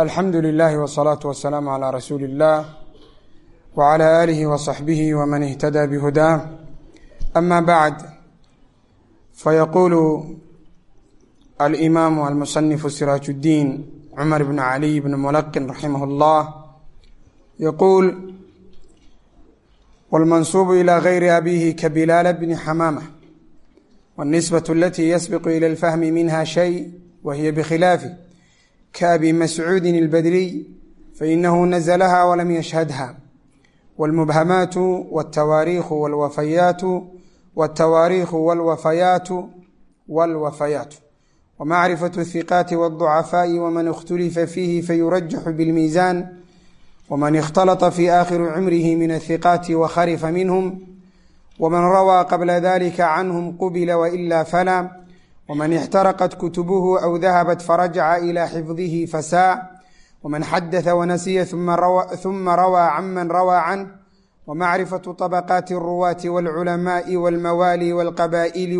alxamdu lilahi wsalaatu wasalaamu calaa rasuuli اllah wcalى aalihi waصaxbihi wman ihtada bhudaah ama bacd fayaquulu alimaamu almusanifu siraaj اddiin cumar bn caliy bn mulaqin raximah اllah yaquul wاlmansuubu ilى gayri abihi kabilaala bni xamaamة wالnisbaة alati yasbiqu ilى اlfahmi minha shay wahiya bkhilaafi kaabi mascuudi اlbadriy fainahu nazlha walam yashhadha wاlmubhamaatu wاtawaariikhu wاlwafayaatu wاtawaariikhu wاlwafayaatu wاlwafayaatu wmacrifaة الhiqaati wالضucafaaءi wman اkhtulifa fiihi fayurajaxu bاlmiisan wman اkhtalطa fi akhiri cumrihi min الhiqaati wakharifa minhm wman rawaa qabla dalika canhm qubila waila fala wman ixtaraqat kutubuhu aw dahabat farajaca ilى xifdihi fasaa wman xadaثa wanasiya ثuma rawaa canman rawaa canh wmacrifaةu طabaqaati الruwaati wاlculamaءi wاlmawaali wاlqabaa'ili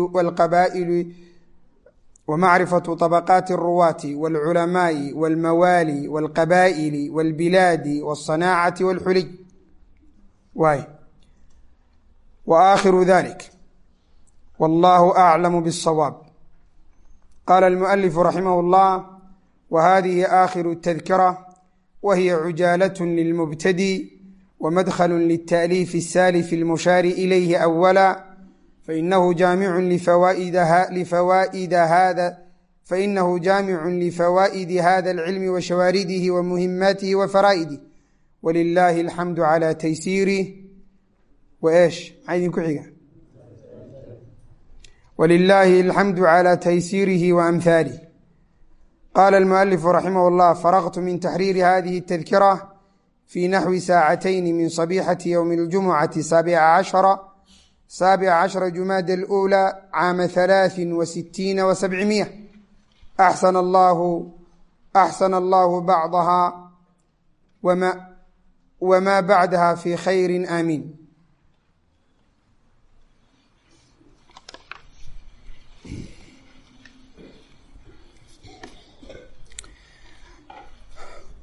wmacrifaةu طabaqaati الruwaati wاlculamaءi wاlmawaali wاlqabaa'ili wاlbilaadi wالصanaacati wاlxuliy waay waakhiru dalik wallahu aclamu bالصawaab qala almualifu raximah اllah wa hadihi aakhiru tadkira wa hiya cujaalaة lilmubtadi wamadkhl lلtaأliif الsalif اlmushaari ilayhi awala fainahu jaamicu lifawaa'ida hada fainahu jaamicu lifawaa'idi hada اlcilmi washawaaridihi wamuhimaatihi wafaraa'idih walilahi alxamdu calى taysiirih waesh maxaa idinku xiga wlilaahi alxamdu calى taysiirihi waamhaalih qaala almualifu raximah اllah faraqtu min taxriiri hadihi اtadkira fi naxwi saacatayni min sabixati ywmi اljumucati saabica cashara saabica cashara jumaada اlأulى caama halaaثi wasitiina wasabcimiya axsana allahu axsana allahu bacdaha wma bacdaha fi khayri aamiin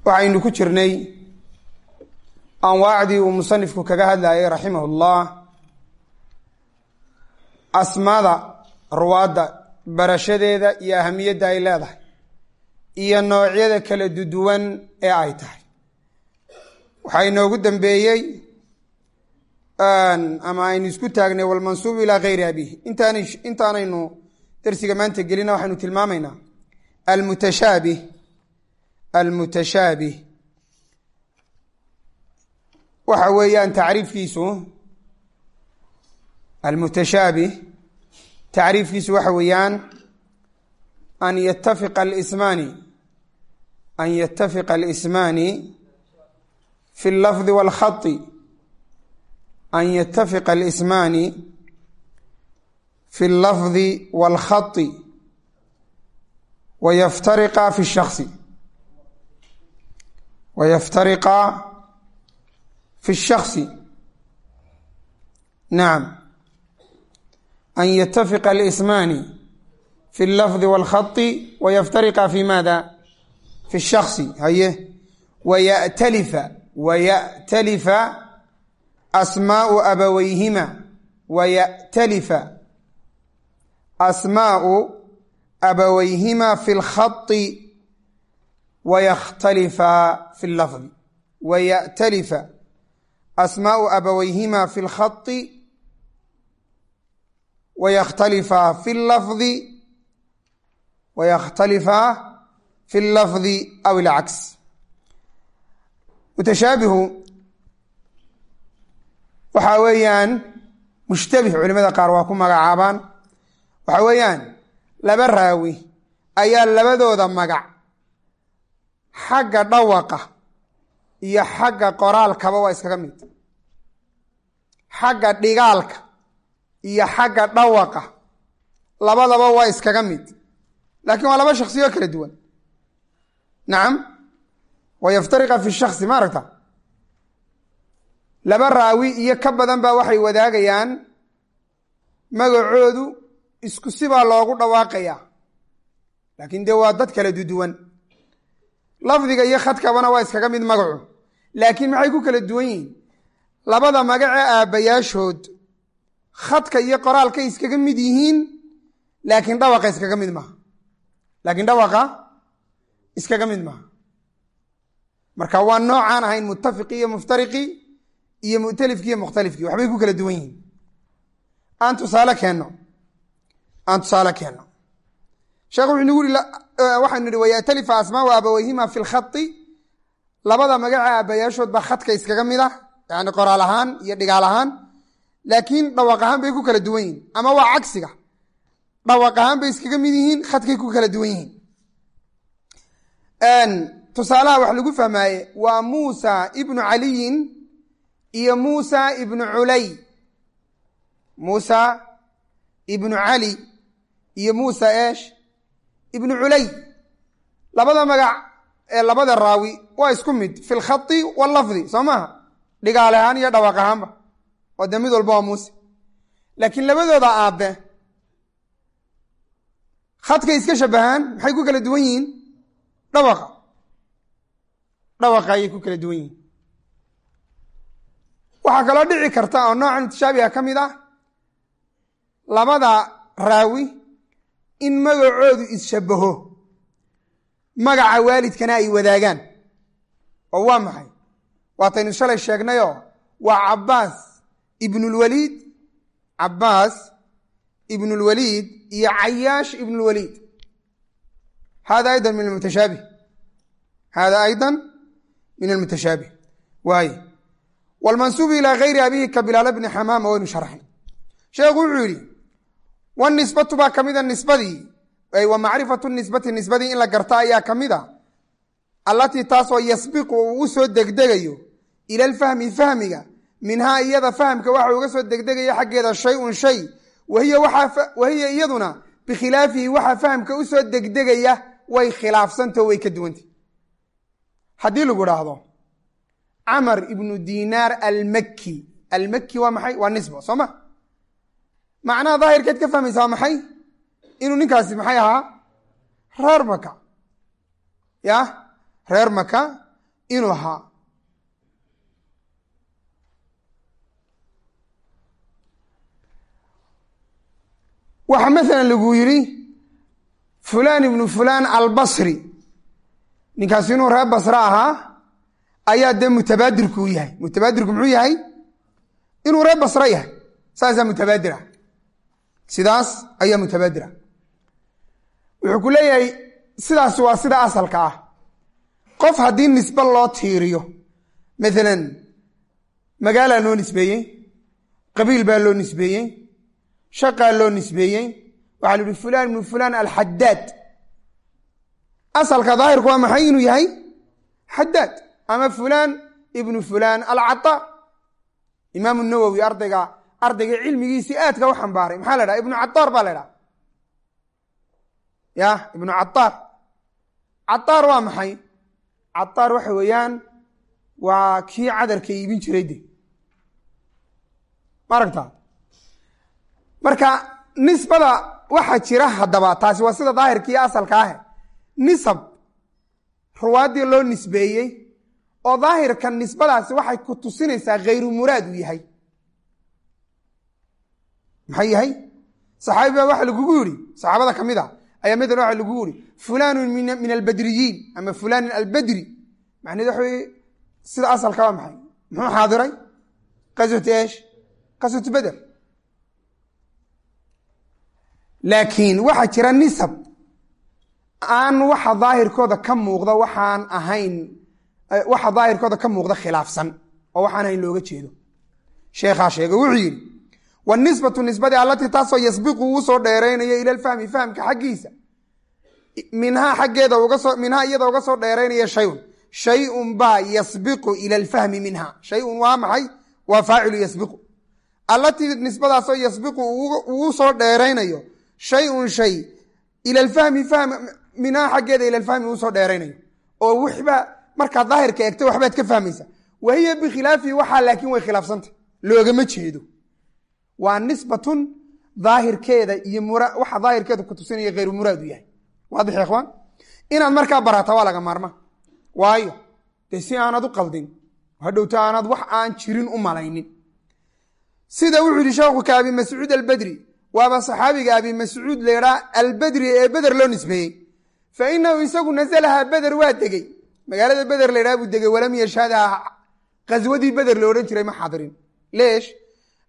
waxaynu ku jirnay anwaacdii uu musanifku kaga hadlayay raximah اllah asmaada ruwaadda barashadeeda iyo ahamiyadda ay leedahay iyo noocyada kala duduwan ee ay tahay. Waxaa inoogu dambeeyey ama aynu isku taagnay walmansuub ilaa gayri abihi intaan intaanaynu darsiga maanta gelina waxaynu tilmaamaynaa almutashaabih almutashaabih waxa weeyaan tacriifkiisu almutashaabih tacriifkiisu waxa weeyaan an yatafiqa alismaani an yatafiqa alismaani fi اllafdi wاlkhai an yatafiqa alismaani fi اllafdi wاlkhati wayaftariqa fi الshakصi wayaftariqa fi shaksi nacam an yatafiqa alismaani fi allafdi walkhati wayaftariqa fi maada fi shaksi haye wayatalifa wayatalifa asmaau abaweyhima wayatalifa asmaau abaweyhima fi lkhati wykhtalifa fi lafdi waya'talifa asmaau abawayhima fi lkhai wayakhtalifa fi lafdi wayakhtalifa fi lafdi aw ilcaks mutashaabihu waxaa weeyaan mushtabih culimada qaar waa ku magacaabaan waxaa weeyaan laba raawi ayaa labadooda magac xagga dhawaqa iyo xagga qoraalkaba waa iskaga mid. Xagga dhigaalka iyo xagga dhawaqa labadaba waa iskaga mid. Laakiin waa laba shaksiyo kala duwan. Nacam wayaftariqa fi shaksi ma aragta laba raawi iyo ka badan baa waxay wadaagayaan magacoodu isku sibaa loogu dhawaaqayaa. Laakiin dee waa dad kala duduwan lafdiga iyo khadkabana waa iskaga mid magacu. Laakiin maxay ku kala duwan yihiin? Labada magace aabbayaashood khadka iyo qoraalkay iskaga mid yihiin laakiin dhawaqa iskaga mid maaha. Laakiin dhawaqa iskaga mid maaha. Marka waa noocaan ahayn muttafiqi iyo muftariqi iyo mu'talifki iyo mukhtalifkii waxbay ku kala duwan yihiin. Aan tusaale keenno. Aan tusaale keenno sheekh wuxuu nagu uri waxaanu nihi wayatalifa asmaau abaweyhima fi lkhai labada magaca aabayaashood baa khadka iskaga mid ah yani qoraal ahaan iyo dhigaal ahaan. Laakiin dhawaq ahaan bay ku kala duwan yihiin ama waa cagsiga. Dhawaq ahaan bay iskaga mid yihiin khadkay ku kala duwan yihiin. Tusaalaha wax lagu fahmaaye waa muusa ibnu caliyin iyo muusa ibnu culay. Muusa ibnu cali iyo muusa eesh ibnu culay labada magac ee labada raawi waa isku mid fi lkhai wallafdi soo maaha? Dhigaal ahaan iyo dhawaaq ahaanba. Oo dee mid walba waa muuse. Laakiin labadooda aabbe khadkay iska shabahaan maxay ku kala duwan yihiin? Dhawaqa dhawaqa ayay ku kala duwan yihiin. Waxaa kaloo dhici karta oo noocan mutashaabiha ka mid ah labada raawi in magacoodu isshabaho. Magaca waalidkana ay wadaagaan. Oo waa maxay? Waataynu shalay sheegnayoo waa cabbaas ibnulwaliid cabbaas ibnulwaliid iyo cayaash ibnulwaliid hada aydan min almutashaabih. Hada aydan min almutashaabih. Waaye wlmansuubu ilaa gayri abihi ka bilaal bni xamaama waynu sharxay. Sheekhu wuxuu yidhi wanisbatu baa ka mida nisbadii wa macrifatu nisbati nisbadii in la garta ayaa ka mid a allatii taasoo yasbiqu uu u soo degdegayo. Ila alfahmi fahmiga. Minhaa iyada fahamka waxa uga soo degdegaya xaggeeda shay-un shay. Wahiya iyaduna bikhilaafihi waxaa fahamka u soo degdegaya way khilaafsantao way ka duwantah haddii lagu dhaahdo camar ibnu dinaar almakki. Almakki waa maxay? Waa nisbo soo ma macnaha daahirkeed ka fahmaysa waa maxay? Inuu ninkaasi maxay ahaa? Reer maka. Ya reer maka inuu ahaa. Waxa maalan lagu yidhi fulaan ibnu fulaan albasri. Ninkaasi inuu reer basre ahaa ayaa dee mutabaadirku u yahay. Mutabaadirku muxuu yahay? Inuu reer basre yahay. Saasaa mutabaadirah sidaas ayaa mutabaadirah wuxuu ku leeyahay sidaas waa sida asalka ah. Qof haddii nisbe loo tiiriyo maalan magaalaa loo nisbeeyey qabiil baa loo nisbeeyey shaqaa loo nisbeeyey waxaa la yihi fulaan ibnu fulaan alxadaad asalka daahirku waa maxay inuu yahay? Xadaad ama fulaan ibnu fulaan alcata imaamu nawowi ardayga ardayga cilmigiisii aadka u xambaaray. Maxaa la dhaha ibnu cataar baa la dhaha ya ibnu cataar cataar waa maxay? Cataar waxa weeyaan waa kii cadarka iibin jiray de ma aragta marka nisbada waxaa jira haddaba taasi waa sida daahirka iyo asalka ahe nisab ruwaaddii loo nisbeeyey oo daahirka nisbadaasi waxay ku tusinaysaa khayru muraad uu yahay maxay yahay? Saxaabi baa waxa lagugu yidhi saxaabada ka mid a ayaa middan waxa lagugu yihi fulaanun min albadriyiin ama fulaanin albadri. Macnaheed waxa weye sida asalka waa maxay? Muxuu xaadiray? Qaswatu eesh qaswatu beder laakiin waxaa jira nisab. Aan waxa daahirkooda ka muuqda waxaan ahayn waxa daahirkooda ka muuqda khilaafsan oo waxaan ahayn looga jeedo. Sheekhaa sheega wuxuu yidhi wanisbatu nisbadii allatii taasoo yasbiqu uu soo dheeraynayo ila lfahmi fahamka xaggiisa minhaa xaggeeda ugasoo minhaa iyada uga soo dheeraynaya shayun shayun baa yasbiqu ila alfahmi minha shayun waa maxay waa faacilu yasbiqu allatii nisbadaasoo yasbiqu uu soo dheeraynayo shayun shay ila alfahmi fahm minhaa xaggeeda ila alfahmi uu soo dheeraynayo oo wixba markaad daahirka eegto waxbaad ka fahmaysa wahiya bikhilaafihi waxaa laakiin way khilaafsanta loogama jeedo waa nisbatun daahirkeeda iyo waxa daahirkeeda ku tusinaya khayru muraad u yahay waadix ikhwaan inaad markaa barata waa laga maarma. Waayo dee si aanad u qaldin hadhowta aanad wax aan jirin u malaynin. Sida wuxuu yihi sheekhu ka abi mascuud albedri waaba saxaabiga abi mascuud leedhaa albedri ee beder loo nisbeeyey. Fa inahu isagu nasalahaa beder waa degey. Magaalada beder leedhaa buu degey walam yashhadaha qaswadii beder lo odhan jiray ma xaadirin. Leesh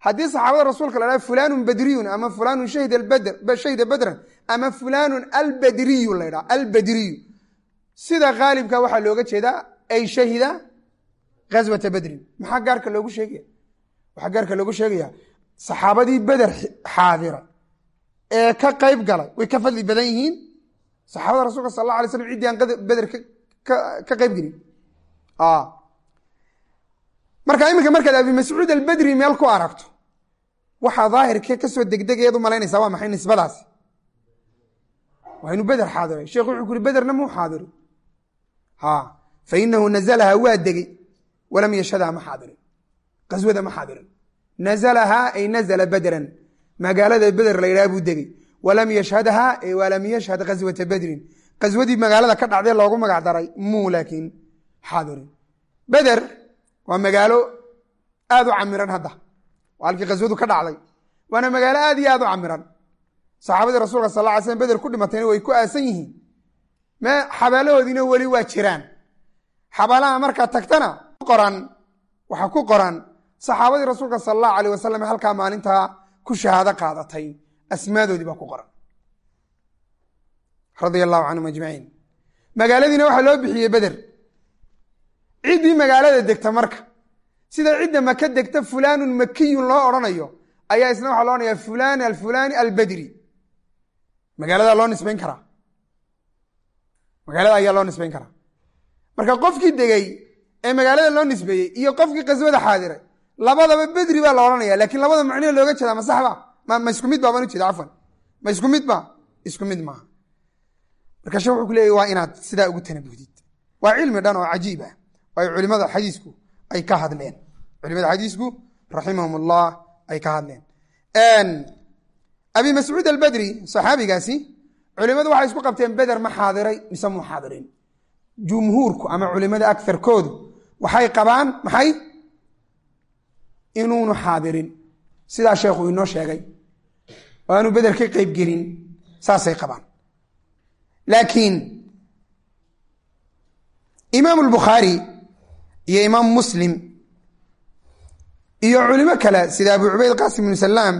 haddii saxaabada rasuulka la dhaha fulanun badriyun ama fulanun shahida bedran ama fulanun albadriyu la ydhaha albadriyu. Sida khaalibka waxaa looga jeedaa ay shahida ghaswata bedrin maxaa gaarka loogu sheegaya? Waxaa gaarka loogu sheegaya saxaabadii beder xaadira ee ka qayb galay way ka fadli badan yihiin. Saxaabada rasulka sal alla alay slam ciddii aan beder ka qayb gelin marka iminka markaad abi mascuud albedri meel ku aragto waxaa daahirkee ka soo degdegayaad u malaynaysaa waa maxay nisbadaasi waa inuu beder xaadiray. Sheekhu wuxuu ku uri bederna muu xaadiri? Fa inahu nazalaha waa degey walam yashhadha ma xaadirin. Qaswada ma xaadirin. Nazalahaa ay nazla bedran magaalada beder la yidhaha buu degey walam yashhadha ay walam yashhad qaswata bedrin qaswadii magaalada ka dhacdee loogu magac daray muu laakiin xaadirin. Beder waa magaalo aad u camiran hadda halkii qaswadu ka dhacday. Waana magaalo aad iyo aad u camiran. Saxaabadii rasuulka sal lla ly slm beder ku dhimatayna way ku aasan yihiin. Xabaalahoodiina weli waa jiraan. Xabaalaha markaa tagtana qoran waxaa ku qoran. Saxaabadii rasuulka sal allahu alayh wasalam halkaa maalintaa ku shahaado qaadatay. Asmaadoodii baa ku qoran. Radia allahu canhum ajmaciin magaaladiina waxaa loo bixiyey beder ciddii magaalada degta marka sida cidda maka degta fulaanun makiyun loo odhanayo ayaa isna waxaa loo odhanaya fulan alfulani albedri magaalada loo nisbayn karaa magaalada ayaa loo nisbayn karaa marka qofkii degey ee magaalada loo nisbeeyey iyo qofkii qaswada xaadiray labadaba bedri baa la odhanaya lakiin labada macnihii looga jeeda ma saxba? Ma isku mid ba baan ujeeda cafwan ma isku mid ba isku mid maaha. Marka shee wuxuu ku leeyay waa inaad sidaa ugu tanabuhdid waa cilmi dhan oo cajiib ah. Ay culimada xadiisku ay ka hadleen. Culimada xadiisku raximahum ullah ay ka hadleen. Abi mascuud albedri saxaabigaasi culimadu waxay isku qabteen beder ma xaadiray mise muu xaadirin. Jumhuurku ama culimada agarkoodu waxay qabaan maxay? Inuunu xaadirin. Sidaa sheekhu inoo sheegay. Oo beder ka qeyb gelin saasay qabaan. Laakiin imaam lbukhaari iyo imaam muslim iyo culimo kale sida abu cubayd qasim ibnu salaam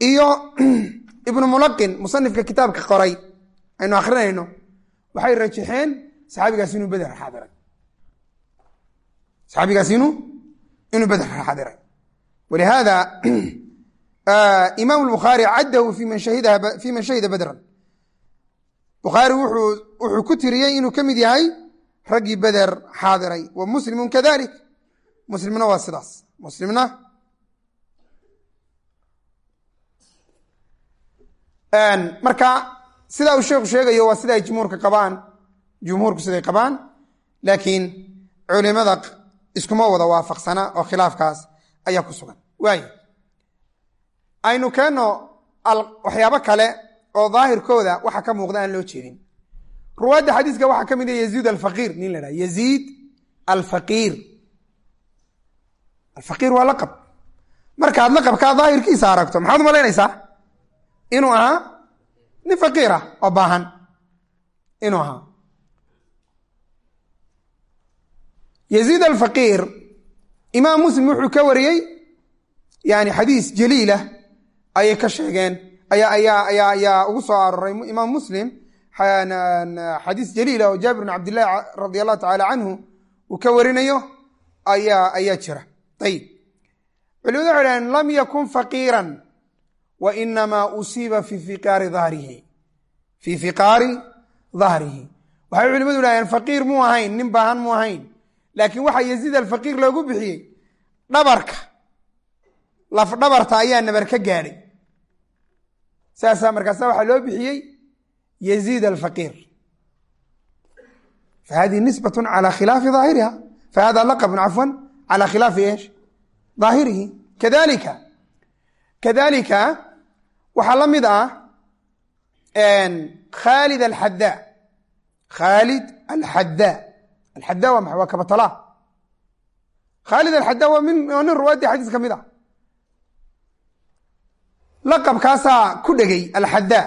iyo ibnu mulaqin musanifka kitaabka qoray aynu akrinayno waxay rajaxeen saxaabigaas inuu beder xaadiray saxaabigaas inuu inuu beder xaadiray walihaada imaam lbukhaari caddahu fi man shahida fi man shahida bedran bukhaari wuxuu ku tiriyey inuu ka mid yahay raggii beder xaadiray. Wa muslimun kadalik. Muslimna waa sidaas. Muslimna marka sidaa uu sheekhu sheegayo waa sida jumhuurka qabaan jumhuurku siday qabaan laakiin culimada iskuma wada waafaqsana oo khilaafkaas ayaa ku sugan. Waay aynu keenno waxyaabo kale oo daahirkooda waxa ka muuqda aan loo jeedin ruwaadda xadiiska waxaa ka mid a yaziid alfaqiir. Nin la dhaha yaziid alfaqiir. Alfaqiir waa laqab. Markaad laqabkaa daahirkiisa aragto maxaad umalaynaysaa inuu ahaa nin faqiir ah oo baahan. Inuu ahaa. Yaziid alfaqiir imaam muslim wuxuu ka wariyey yani xadiis jaliilah ayay ka sheegeen ayaa ayaa ayaa ayaa ugu soo aroray imaam muslim xadiis jaliila oo jaabir bn cabdillahi radi allahu tacaala canhu uu ka warinayo ayaa ayaa jira. Ayib culimadu waxay dhaheen lam yakun faqiiran wa inamaa usiiba fi fiqaari dahrihi fii fiqaari dahrihi waxay culimadu dhaheen faqiir muu ahayn nin baahan muu ahayn laakiin waxaa yaziid alfaqiir loogu bixiyey dhabarka laf dhabarta ayaa nabar ka gaadhay saasaa markaasa waxaa loo bixiyey yaziid alfaqiir fahadihi nisbat calى khilaafi aahiriha fahada laqabun cafwan calى khilaafi eesh daahirihi kadalika kadalika waxaa la mid ah khaalid alxadaa khaalid alxadaa alxadaa waa maxay waa kabatala khaalid alxadaa waa min waa nin ruwaadii xadiis ka mid a laqabkaasaa ku dhegay alxadaa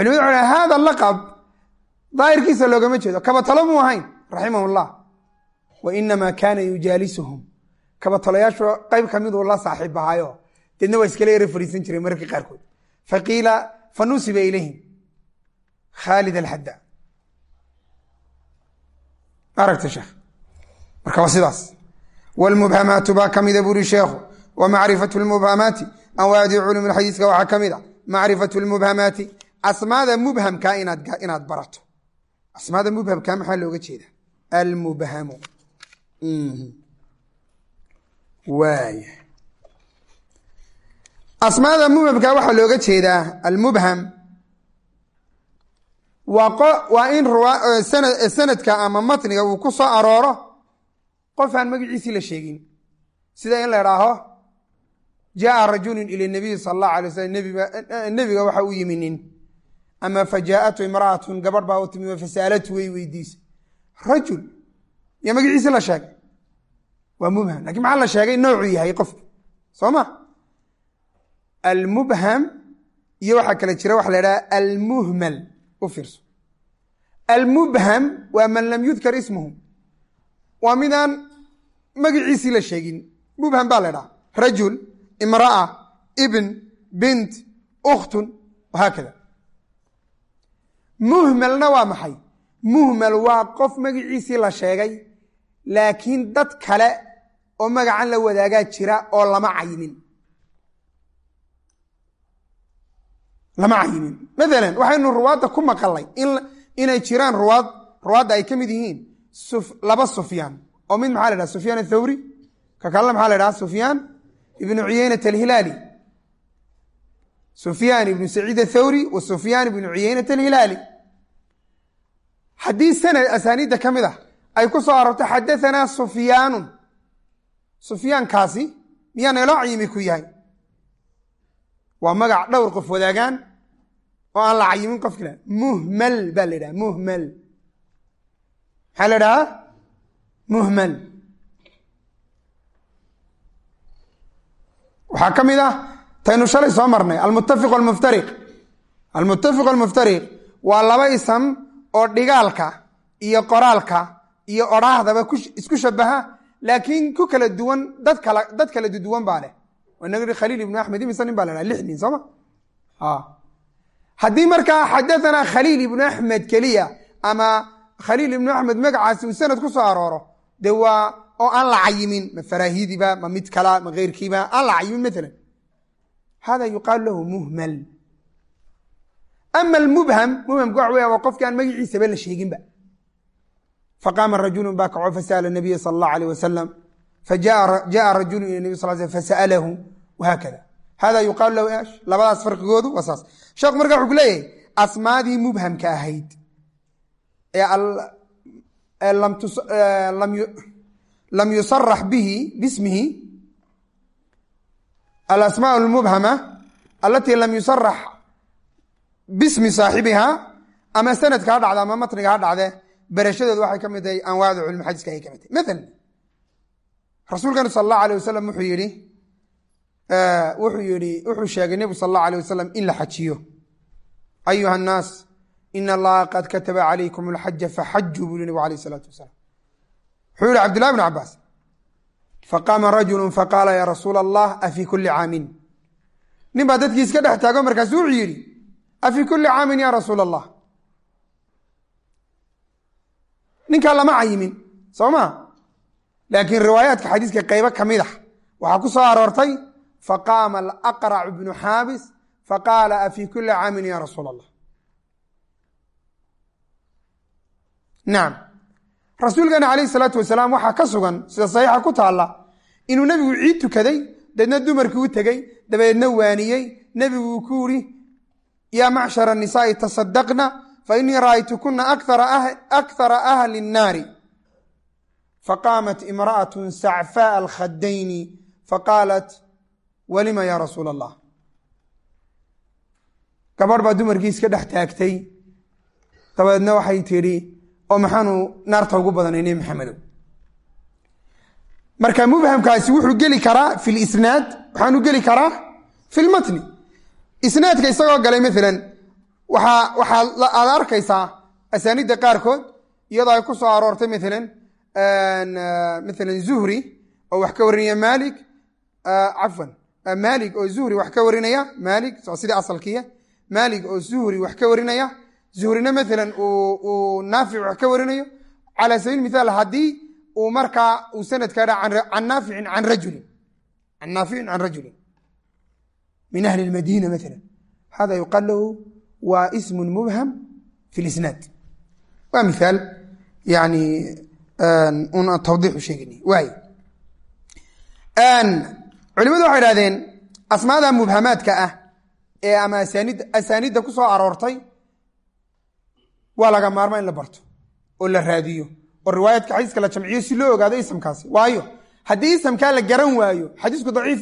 culimadu waxay hada laqab daahirkiisa loogama jeedo. Kabatalo muu ahayn raximah llah wa inamaa kaana yujaalisuhum kabatalayaashu qayb kamiduu la saaxiib ahaayo. Deedna waa iskala yara fariisan jiray mararka qaarkood. Faqiila fa nusiba ilayhim. Khaalid alxadaa aragta sheekh. Marka waa sidaas. Wlmubhamaatu baa ka mida buri sheekhu. Wa macrifatu lmubhamaati anwaadi culum xadiiska waxaa ka mid a macrifatu lmubhamaati asmaada mubhamka inaad barato. Asmaada mubhamka maxaa looga jeeda almubhamu. Waay. Asmaada mubhamka waxaa looga jeedaa almubham. Waa in sanadka ama matniga uu ku soo arooro. Qof aan magaciisii la sheegin. Sida in la idhaaho jaaa rajulu ila nabiyi sal allahu alay waslm nebiga waxa u yimi nin ama fajaa'atu imra'atun gabadh baa u timi fasaalatu way weydiisay rajul yo magaciisi la sheegay waa mubham laakiin maxaa la sheegay noocuu yahay qofku soo ma almubham iyo waxaa kale jira waxa la idhaha almuhmal u fiirso almubham waa man lam yudkar ismuhu waa midaan magiciisii la sheegin mubham baa la dhaha rajul imra'a ibn bint ukhtun wahaakada muhmalna waa maxay? Muhmal waa qof magiciisii la sheegay laakiin dad kale oo magacan la wadaagaa jira oo lama cayimin lama cayimin maalan waxaynu ruwaadda ku maqalnay inay jiraan ruwaad ruwaadda ay ka mid yihiin laba sufyaan. Oo mid maxaa la dhaha sufyaan athawri ka kalena maxaa la dhaha sufyaan ibnu cuyeynat alhilaali sufyaan ibnu saciid athawri wa sufyaan ibnu cuyeynat alhilaali haddii sanad asaaniidda ka mid ah ay ku soo arorto xadaanaa sufyaanun sufyaankaasi miyaa nayloo cayimi ku yahay? Waa magac dhowr qof wadaagaan oo aan la cayimin qofkila muhmal baa la idhaha muhmal. Maxaa la idhahaa muhmal taynu shalay soo marnay. Almuttafiq almuftariq. Almuttafiq almuftariq waa laba isam oo dhigaalka iyo qoraalka iyo odhaahdaba isku shabaha laakiin ku kala duwan dad kala duduwan baa leh. Inaga khaliil ibnu axmed imise nin baa la lix nin sooma haddii markaa xadaanaa khaliil ibnu axmed keliya ama khaliil ibnu axmed magacaasi uu sanad ku soo arooro de waa oo aan la cayimin. Ma faraahidiba ma mid kala ma keyrkiiba aan la cayimin maalan hada yuqaalu lahu muhmal ama almubham mubhamka waxa weya waa qofki aan magaciisaba la sheeginba faqaama rajulu baa kaco fasa'ala nabiya sala allahu alayh wasalam fajaءa rajulu ila nabi sal sl fasa'alahu wahaakada hada yuqaalu lahu esh labadaas farqigoodu waa saas sheekhu marka wuxuu ku leeyahay asmaadii mubhamka ahayd ee lam yusarax bihi bismihi alasmaa اlmubhama alatii lam yusarax bismi saaxibiha ama sanadka ha dhacda ama matniga ha dhacde berashadeedu waxay ka mid tahay anwaacda culmi xadiiska ayay ka mid tahay maala rasuulkanu sal allahu alay wasalam wuxuu yihi wuxuu yihi wuxuu sheegay nebigu sal allahu alay wasalam in la xajiyo ayuha nnaas ina allaha qad kataba calaykum alxaja faxajuu buu yihi nebigu alayh isalaatu wasalaam wuxuu yihi cabdillahi bn cabaas faqaama rajulu faqaala ya rasuula allah afii kuli caamin nin baa dadkii iska dhex taago markaasu wuxuu yidhi afii kuli caamin ya rasuula allah ninkaa lama cayimin soo ma? Laakiin riwaayaadka xadiiska qaybo ka mid ah waxaa ku soo aroortay faqaama alaqracu bnu xaabis faqaala afii kuli caamin ya rasuul allah nacam rasuulkeena calayh isalaatu wasalaam waxaa ka sugan sida saxiixa ku taalla inuu nebigu ciid tukaday deedna dumarkii u tegey dabeedna waaniyey nebiguu ku yidhi yaa macshara nisaa'i tasadaqna fa innii ra'aytukuna akthara ahli nnaari. Faqaamat imra'atun sacfaa'a alkhadayni faqaalat walima yaa rasuula allah gabadh baa dumarkii iska dhex taagtay. Dabeedna waxay tidhi oo maxaanu naarta ugu badanay nebi maxamedow. Marka mubhamkaasi wuxuu geli karaa fi lisnaad waxaanu geli karaa fi lmatni isnaadka isagoo galay maalan waxaa waxaa aad arkaysaa asaanidda qaarkood iyadoo ay ku soo aroortay maalan maalan zuhri oo wax ka warinaya maalik cafwan maalik oo zuhri wax ka warinaya maalik sidii asalkiya maalik oo zuhri wax ka warinaya zuhrina maalan uu naafic wax ka warinayo. Cala sabiil mithaal haddii uu markaa uu sanadka dha can naaficin can rajulin. Can naaficin can rajulin. Min ahli lmadiina maala hada yuqaal lahu waa ismun mubham fi lisnaad waa miaal yani un tawdiixu sheegani waay culimadu waxay idhahdeen asmaada mubhamaadka ah ee ama asaanid asaanidda ku soo aroortay waa laga maarma in la barto oo la raadiyo oo riwaayadka xadiiska la jamciyo si loo ogaado isamkaasi. Waayo haddii isamkaa la garan waayo xadiisku daciif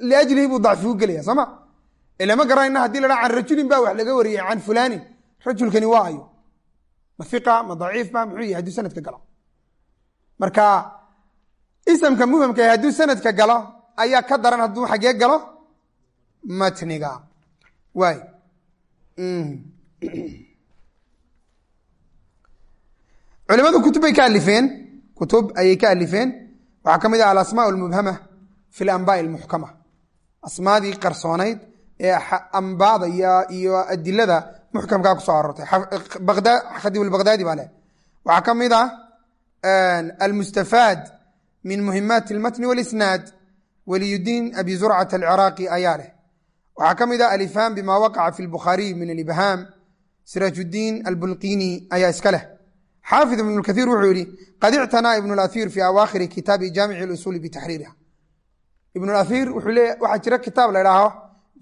liajlihi buu dacfigu gelaya sooma ilama garanayna haddii la can rajulin baa wax laga wariyey can fulaanin rajulkani waa ayo. Ma iqa ma daciif ba muxuu yahay hadduu sanadka galo. Marka isamka mubhamka hadduu sanadka galo ayaa ka daran hadduu xagee galo? Matniga. Waay culimadu kutub bay ka alifeen kutub ayay ka alifeen. Waxaa ka mid ah alasmaa lmubhama fi lambaai almuxkama asmaadii qarsoonayd ee ambaada iyo adilada muxkamkaa ku soo aroortay. Khadiib baa leh. Waxaa ka mid ah almustafaad min muhimaati almatni walisnaad waliyudiin abi zurcat alciraaqi ayaa leh. Waxaa ka mid ah alifham bima waqaca fi lbukhaariy min alibhaam siraajuddiin albulqini ayaa iska leh xaafid ibn kaiir wuxuu yihi qad ictanaa ibn اlahiir fi awaakhiri kitaabi jaamic اusuuli bitaxriiriha ibn ahiir waxaa jira kitaab la dhaaho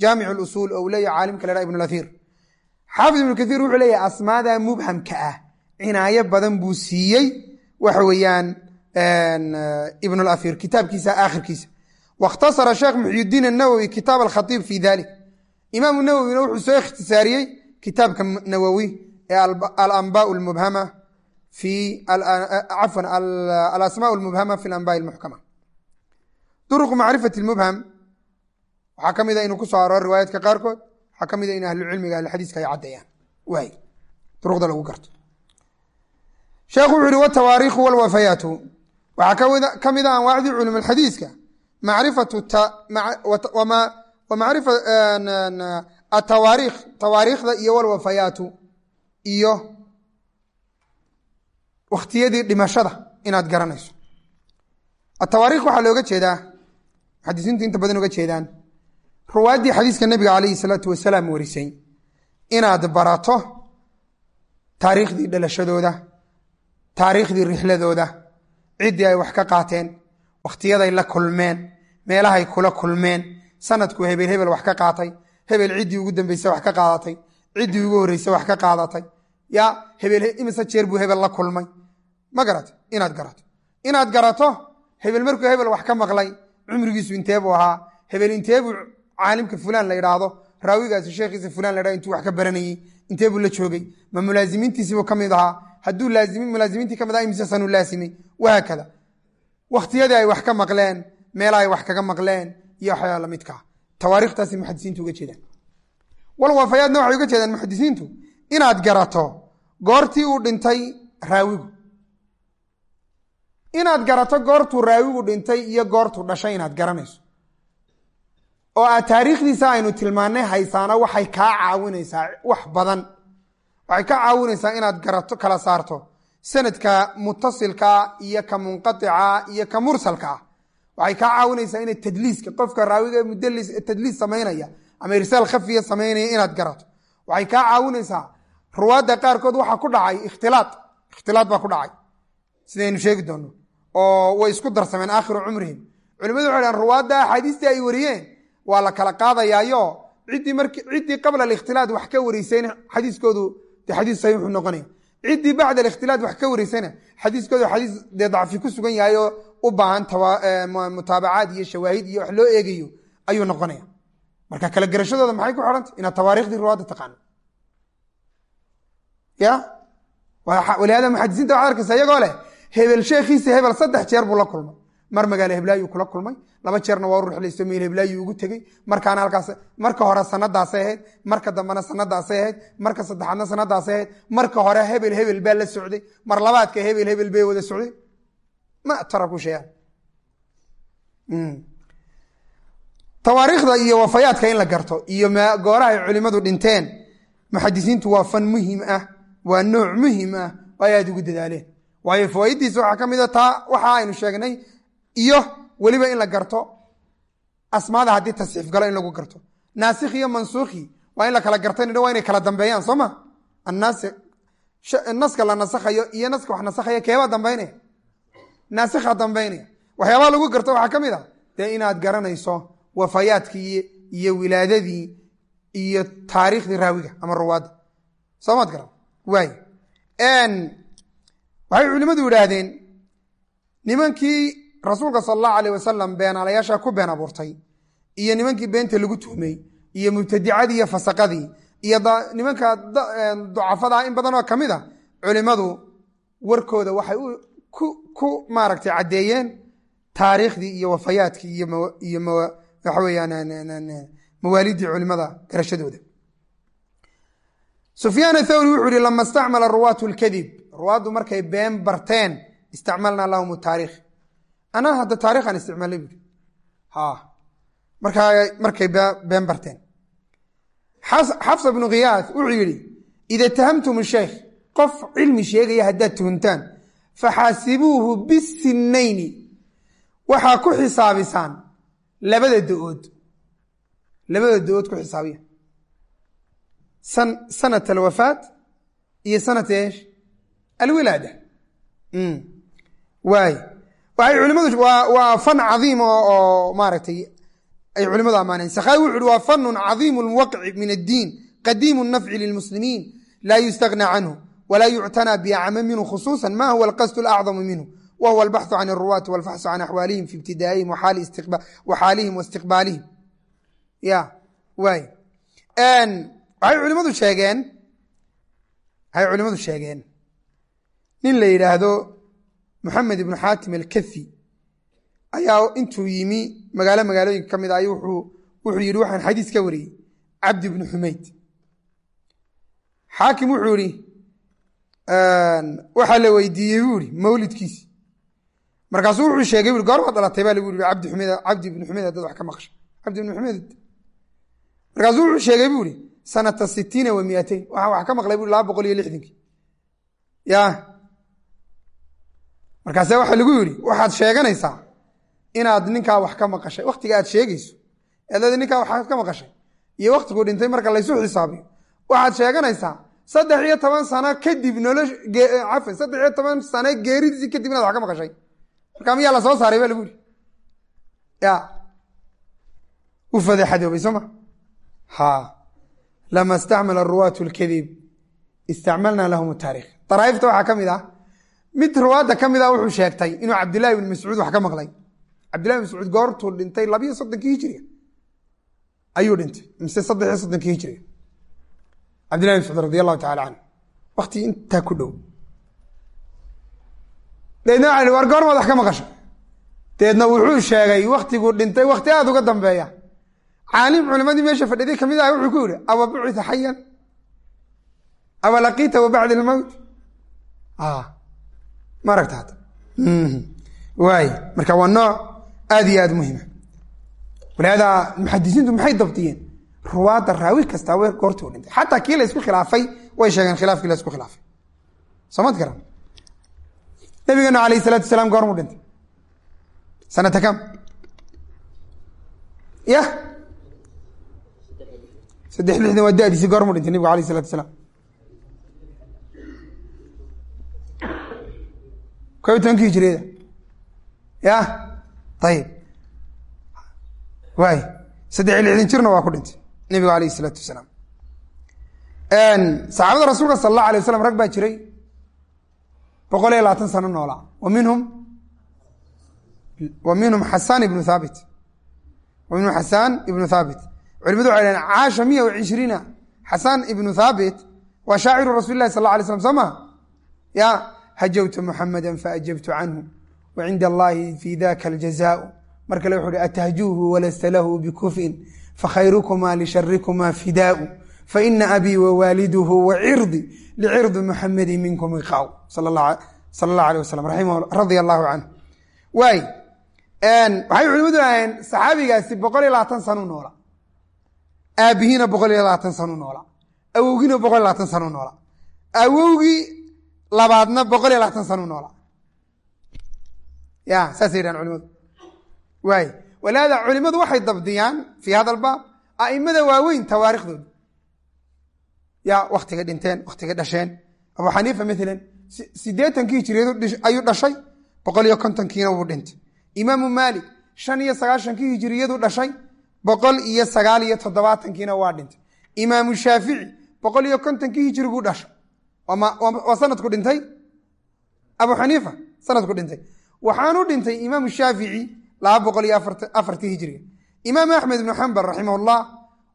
jaamic usuul oo uu leeyahy caalimka la dhaha ibn ahiir xaafid ibnu kaiir wuxuu leeyahy asmaada mubhamka ah cinaayo badan buu siiyey waxa weeyaan ibn اlahiir kitaabkiisa aakhirkiisa waاkhtasara sheekh muxyidiin الnawowi kitaab alkhaiib fi dalik imaamu nawowina wuxuu soo ikhtisaariyey kitaabka nawowi ee alanbaa mubhama cafwan alasmaa lmubhama fi alanbaai lmuxkama duruqu macrifati lmubham waxaa ka mida inuu ku soo arooro riwaayaadka qaarkood waxaa ka mida in ahlucilmiga ahluxadiiska ay caddeeyaan waay duruqda lagu garto sheekhu wuxu uhi watawaariikhu walwafayaatu waxaa ka mid a anwaacdii culum macrifatu macrifa atawaariikh tawaariikhda iyo walwafayaatu iyo wakhtiyadii dhimashada inaad garanayso. Atawaariikh waxaa looga jeedaa muxadisiintu inta badan oga jeedaan ruwaaddii xadiiska nebiga calayhi salaatu wasalaam warisay inaad barato taariikhdii dhalashadooda taariikhdii rixladooda ciddii ay wax ka qaateen wakhtiyaday la kulmeen meelahay kula kulmeen sanadku hebel hebel wax ka qaatay hebel ciddii ugu dambaysa wax ka qaadatay ciddii ugu horreysa wax ka qaadatay ya hebel imise jeer buu hebel la kulmay ma garat inaad garato inaad garato hebel markuu hebel wax ka maqlay cumrigiisu inteebuu ahaa? Hebel inteebuu caalimka fulaan la idhaahdo raawigaasi sheekhiisa fulaan la dhahdo intuu wax ka baranayey inteebuu la joogay? Ma mulaasimiintiisiibuu ka mid ahaa? Hadduu mulaasimiintii ka mid aha imise sanuu laasimay wahaakada wakhtiyadii ay wax ka maqleen meela ay wax kaga maqleen iyo waxyaala lamidkaa tawaarikhtaasi muxadisiintu uga jeedaan. Walwaafayaadna waxay uga jeedaan muxadisiintu inaad garato goortii uu dhintay raawigu inaad garato goortuu raawigu dhintay iyo goortuu dhashay inaad garanayso. Oo aad taariikhdiisa aynu tilmaannay haysaana waxay kaa caawinaysaa wax badan. Waxay ka caawinaysaa inaad garato kala saarto sanadka mutasilkaa iyo ka munqatica iyo ka mursalka. Ah waxay kaa caawinaysaa ina tadliiska qofka raawiga mudlis tadliis samaynaya ama irsaal khafiya samaynaya inaad garato. Waxay kaa caawinaysaa ruwaadda qaarkood waxaa ku dhacay ikhtilaad ikhtilaad baa ku dhacay. Sidaynu sheegi doonno oo way isku darsameen aakhiru cumrihim culimadu waxay dhahan ruwaadda axaadiistii ay wariyeen waa la kala qaadayaayo. Ciddii mark ciddii qabla alikhtilaad wax ka wariysayna xadiiskoodu dee xadiis saxiixu noqonaya. Ciddii bacda alikhtilaad wax ka wariysayna xadiiskoodu xadiis dee dacfi ku sugan yahay u baahan mutaabacaad iyo shawaahid iyo wax loo eegayo ayuu noqonaya. Marka kala garashadooda maxay ku xidhantay? Inaad tawaariikhdii ruwaadda taqaano ya? Walihaada muxadisiinta waxad arkaysa iyagoo leh hebel sheekhiisa hebel saddex jeer buu la kulmay. Mar magaalo heblaayuu kula kulmay. Laba jeerna waa u ruxlaysto meel ugu tegey markaana halkaas marka hore sanadaasay ahayd marka dambena sanadaasay ahayd marka saddexaadna sanadaasay ahayd marka hore hebel hebel baa la socday mar labaadka hebel hebel bay wada socday. Ma taraku shayaan tawaariikhda iyo wafayaadka in la garto iyo goorahay culimadu dhinteen muxadisiintu waa fan muhiim ah waa nooc muhiim ah oo ay aad ugu dadaaleen waayo fawaaiddiisa waxaa ka mida taa waxa aynu sheegnay iyo weliba in la garto asmaada haddii tasxiif galo in lagu garto. Naasikh iyo mansuukhi waa in la kala garta waa inay kala dambeeyaan soo ma? Naska la nasakhayo iyo naska wax nasakhaya keebaa dambaynaya naasikha dambaynaya waxyaabaha lagu garto waxaa ka mid a dee inaad garanayso wafayaadkii iyo wilaadadii iyo taariikhdii raawiga ama ruwaadda. Soo maad garan? Waay waxay culimmadu yidhaahdeen nimankii rasuulka sal allahu aleyh wasalam beenaalayaasha ku been abuurtay iyo nimankii beenta lagu tuhmay iyo mubtadicadii iyo fasaqadii iyo nimanka ducafadaa in badanoo ka mid a culimmadu warkooda waxay ku maaragtay caddeeyeen taariikhdii iyo wafayaadkii iyo waxa weyaan mawaalidii culimada garashadooda. Sufyaan athawri wuxuu yihi lama istacmala ruwaatu lkadib ruwaaddu markay been barteen istacmalnaa lahum taariikh. Anaa hadda taarikhan isticmaalay buui markay been barteen. Xafsa bnu khiyaas wuxuu yidhi ida tahamtum sheikh qof cilmi sheegaya haddaad tuhuntaan faxaasibuuhu bisinayni. Waxaa ku xisaabisaan labada da'ood labada da'ood ku xisaabiya. Sanat alwafaat iyo sanat eesh alwilaada waay. Waxay culimadu waa fan cadiim oo maaragtay ay culimadu ammaaneen sakhawi wuxu uhi waa fanun cadiimu lwaqci min addiin qadiimu nafci lilmuslimiin laa yustagna canhu walaa yuctanaa biacma minhu khusuusa ma huwa alqasdu alacdamu minhu wa huwa albaxu can alruwaati walfaxsu can axwaalihim fi ibtidaa'ihim waxaalihim waistiqbaalihim ya waay. Waxay culimadu sheegeen waxay culimadu sheegeen nin la yidhaahdo moxamed ibnu xaatim alkafi ayaa intuu yimi magaalo magaalooyinka ka mid a wuxuu yidhi waxaan xadiis ka wariyey cabdi bnu xumayd xaakim wuxuu yihi waxaa la weydiiyey buu ihi mawlidkiisi. Markaasuu wuxuu sheegay bu goorma dhalatay baa lagu yii abdi xumed cabdi ibnu xumeyd haddaad wax ka maqshay cabdi ibnu xumeyd markaasuu wuxuu sheegay bu ihi sanata sitiina wa miateyn waxaan wax ka maqlay bu laba boqol iyo lixdankii ya markaase waxaa lagu yidhi waxaad sheeganaysaa inaad ninkaa wax ka maqashay. Waktiga aad sheegayso eedad ninkaa wax ka maqashay iyo waktiguu dhintay marka laysu xisaabiyo. Waxaad sheeganaysaa saddex iyo toban sano kadib nolosh saddex iyo toban sano geeridiisii kadib inaad wax ka maqashay. Markaa miyaa la soo saaray ba lagu yidhi. Ya. U fadeexadoobay soo ma? Ha. Lama istacmala ruwaatu lkadib istacmalna lahum taarikh daraaifta waxaa ka mid ah mid ruwaadda ka mid a wuxuu sheegtay inuu cabdillahi ibn mascuud wax ka maqlay. Cabdillahi ibn mascuud goortuu dhintay labiyo soddonkii hijiriga ayuu dhintay mise saddex iyo soddonkii hijiriga cabdillahi ibn mascuud radi allahu tacala canhu wakti intaa ku dhow. Deedna waxa war goormaad wax ka maqashay deedna wuxuu sheegay waktiguu dhintay wakti aada uga dambeeya. Caalim culimadii meesha fadhiday ka mid ah wuxuu ku yihi aba bucita xayan aba laqiita wa bacda almowt ma aragta hadda waay marka waa nooc aad iyo aad muhima walihaada muxadisiintu maxay dabdiyeen ruwaadda raawi kastaa weer goortuu dhintay. Xataa kii la khilaafay way sheegeen khilaafkii la isku khilaafay. Soomad garan nabigeenu alayh isalaatu wasalaam goormuu dhintay. Sanata kam? Ya saddex lixdan waa dadiisi goormuu dhintay nabigu alayh isalatu wasalaam ko iyo tobankii hijiriyada ya? Ayib waay. Saddex iyo lixdan jirna waa ku dhintay nabigu alayh isalaatu wasalaam. Saxaabada rasuulka sala allahu alay waslam rag baa jiray boqol iyo labaatan sano noolaa wa minhum wa minhum xasaan ibnu thaabit. Wa minhum xasaan ibnu thaabit. Culimadu waxay dhaheen caasha miya wa cishriina. Xasaan ibnu thaabit waa shaaciru rasuli lahi sal la alay slam soo maa ya hajawtu muxamada faajabtu canhu wa cinda allahi fi daka aljazaau. Mar kale wuxu uhi atahjuuhu walasta lahu bikufin fakhayrukumaa lisharikuma fidaau faina abii wawaaliduhu wacirdi licirdi muxamedi minkum iqaaw sal allah aleh wasalam radia allahu canhu. Waay waxay culimadu aheen saxaabigaasi boqol iyo labaatan sanu noola. Aabihiina boqol iyo labaatan sanu noola. Awowgiina boqol iyo labaatan sanu noola. Awowgii labaadna boqol iyo labaatan sanu noola. Ya saasay yidhahan culimadu. Waay. Walaada culimadu waxay dabdiyaan fii hada aimada waaweyn tawaarikhdooda ya waktiga dhinteen waktiga dhasheen. Abu xaniifa maalan sideetankii hijiriyadu ayuu dhashay boqol iyo kontonkiina wuu dhintay. Imaamu maalik shan iyo sagaashankii hijiriyadu dhashay boqol iyo sagaal iyo toddobaatankiina waa dhintay. Imaamu shaafici boqol iyo kontonkii hijiriguu dhashay waa sanadku dhintay? Abu xaniifa sanadku dhintay. Waxaanu dhintay imaamu shaafici laba boqol iyo afartii hijiriga imaam axmed ibnu xambal raximahullah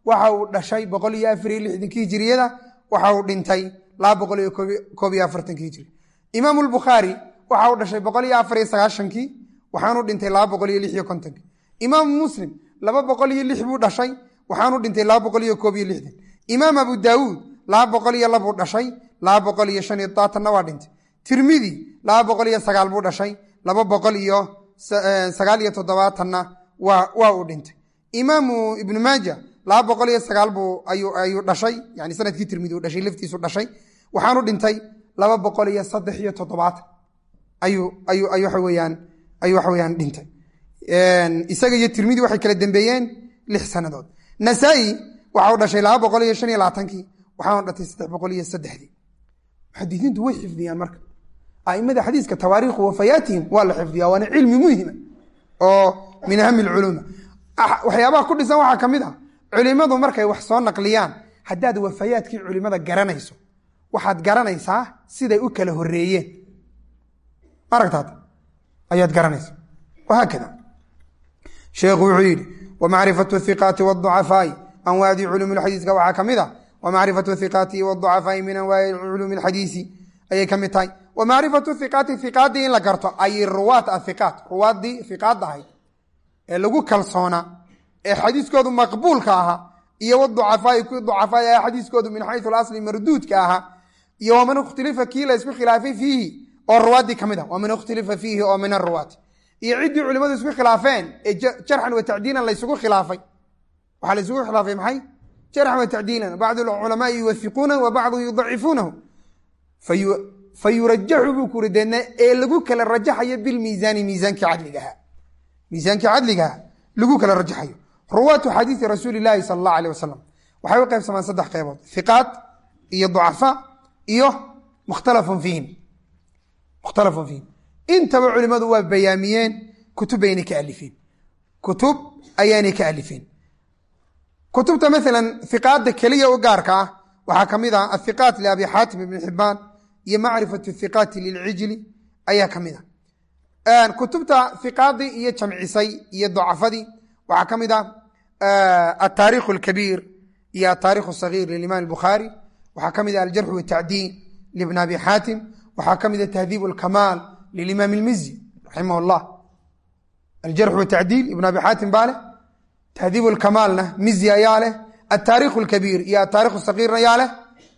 waxa uu dhashay boqol iyo afar iyo lixdankii hijiriyada waxa uu dhintay laba boqol iyo koob iyo afartankii hijiri imaam lbukhaari waxa uu dhashay boqol iyo afar iyo sagaashankii waxaanu dhintay laba boqol iyo lix iyo kontonkii imaamu muslim laba boqol iyo lix buu dhashay waxaanu dhintay laba boqol iyo koob iyo lixdan. Imaam abu daawuud laba boqol iyo labuu dhashay laba boqol iyo shan iyo todobaatanna waa dhintay. Tirmidi laba boqol iyo sagaal buu dhashay. Laba boqol iyo sagaal iyo toddobaatanna waa uu dhintay. Imaamu ibnu maaja laba boqol iyo sagaal buu ayuu dhashay. Yani sannadkii tirmidi uu dhashay laftiisu dhashay. Waxaanu dhintay laba boqol iyo saddex iyo toddobaatan. Ayuu ayuu ay waxa weyaan dhintay. Isaga iyo tirmidi waxay kala dambeeyeen lix sannadood nasaa-i waxa uu dhashay laba boqol iyo shan iyo labaatankii. Waxaanu dhintay saddex boqol iyo saddexdii muxadiiintu way xifdiyaan marka. Aimada xadiiska tawaariikhu wafayaatihim waa la xifdiya waana cilmi muhima oo min ahami lculuuma waxyaabaha ku dhisan waxaa ka mid ah culimadu markay wax soo naqliyaan haddaad wafayaadkii culimada garanayso waxaad garanaysaa siday u kala horeeyeen maragtaad ayaad garanaysa wahaakada sheekhu wuxuu yidhi wamacrifatu hiqaati wducafaai anwaadi culuumi xadiiska waxaa ka mid a wamacrifatu hiqaati wducafaai min anwaai culuumi lxadiisi ayay ka mid tahay wamacrifatu hiqaati hiqaadii in la garto ay ruwaat ahiqaat ruwaadii hiqaadda ahayd ee lagu kalsoonaa ee xadiiskoodu maqbuulka ahaa iyo wducafaai kuwii ducafaai ah xadiiskoodu min xayu asli marduudka ahaa iyo waman ikhtilifa kii la isku khilaafay fiihi oo ruwaaddii ka mid ah waman ikhtilifa fiihi oo min aruwaati iyo ciddii culimadu isku khilaafeen ee jarxan wa jarxan wa tacdiilan bacdu culamaai yuwafiquunahu wa bacdu yudacifuunahu fayurajaxu buu ku ri deedna ee lagu kala rajaxayo bilmiisaani miisaankii cadligaha miisaankii cadligaha lagu kala rajaxayo ruwaatu xadiisi rasuuli laahi sala allah aleh wasalam waxay u qaybsamaan saddex qeybood hiqaad iyo ducafa iyo mukhtalafun fiihim mukhtalafun fiihim intaba culimadu waa bayaamiyeen kutub baynay ka alifeen kutub kutubta maalan hiqaadda keliya u gaarka ah waxaa ka mid ah athiqaat liabi xaatim ibni xibaan iyo macrifatu thiqaati lilcijli ayaa ka mid ah. Kutubta hiqaadii iyo jamcisay iyo dacafadii waxaa ka mid ah ataarikh alkabiir iyo ataarikh sagiir lilimaam bukhaari waxaa ka mid ah aljarx watacdiin libn abi xaatim waxaa ka mid ah tahdiib alkamaal lilimaam ilmizi raximah aljarx watacdiil ibn abi xaatim baa leh tahdiib alkamaalna mizi ayaa leh ataarikh alkabiir iyo ataarikh sagiirna ayaa leh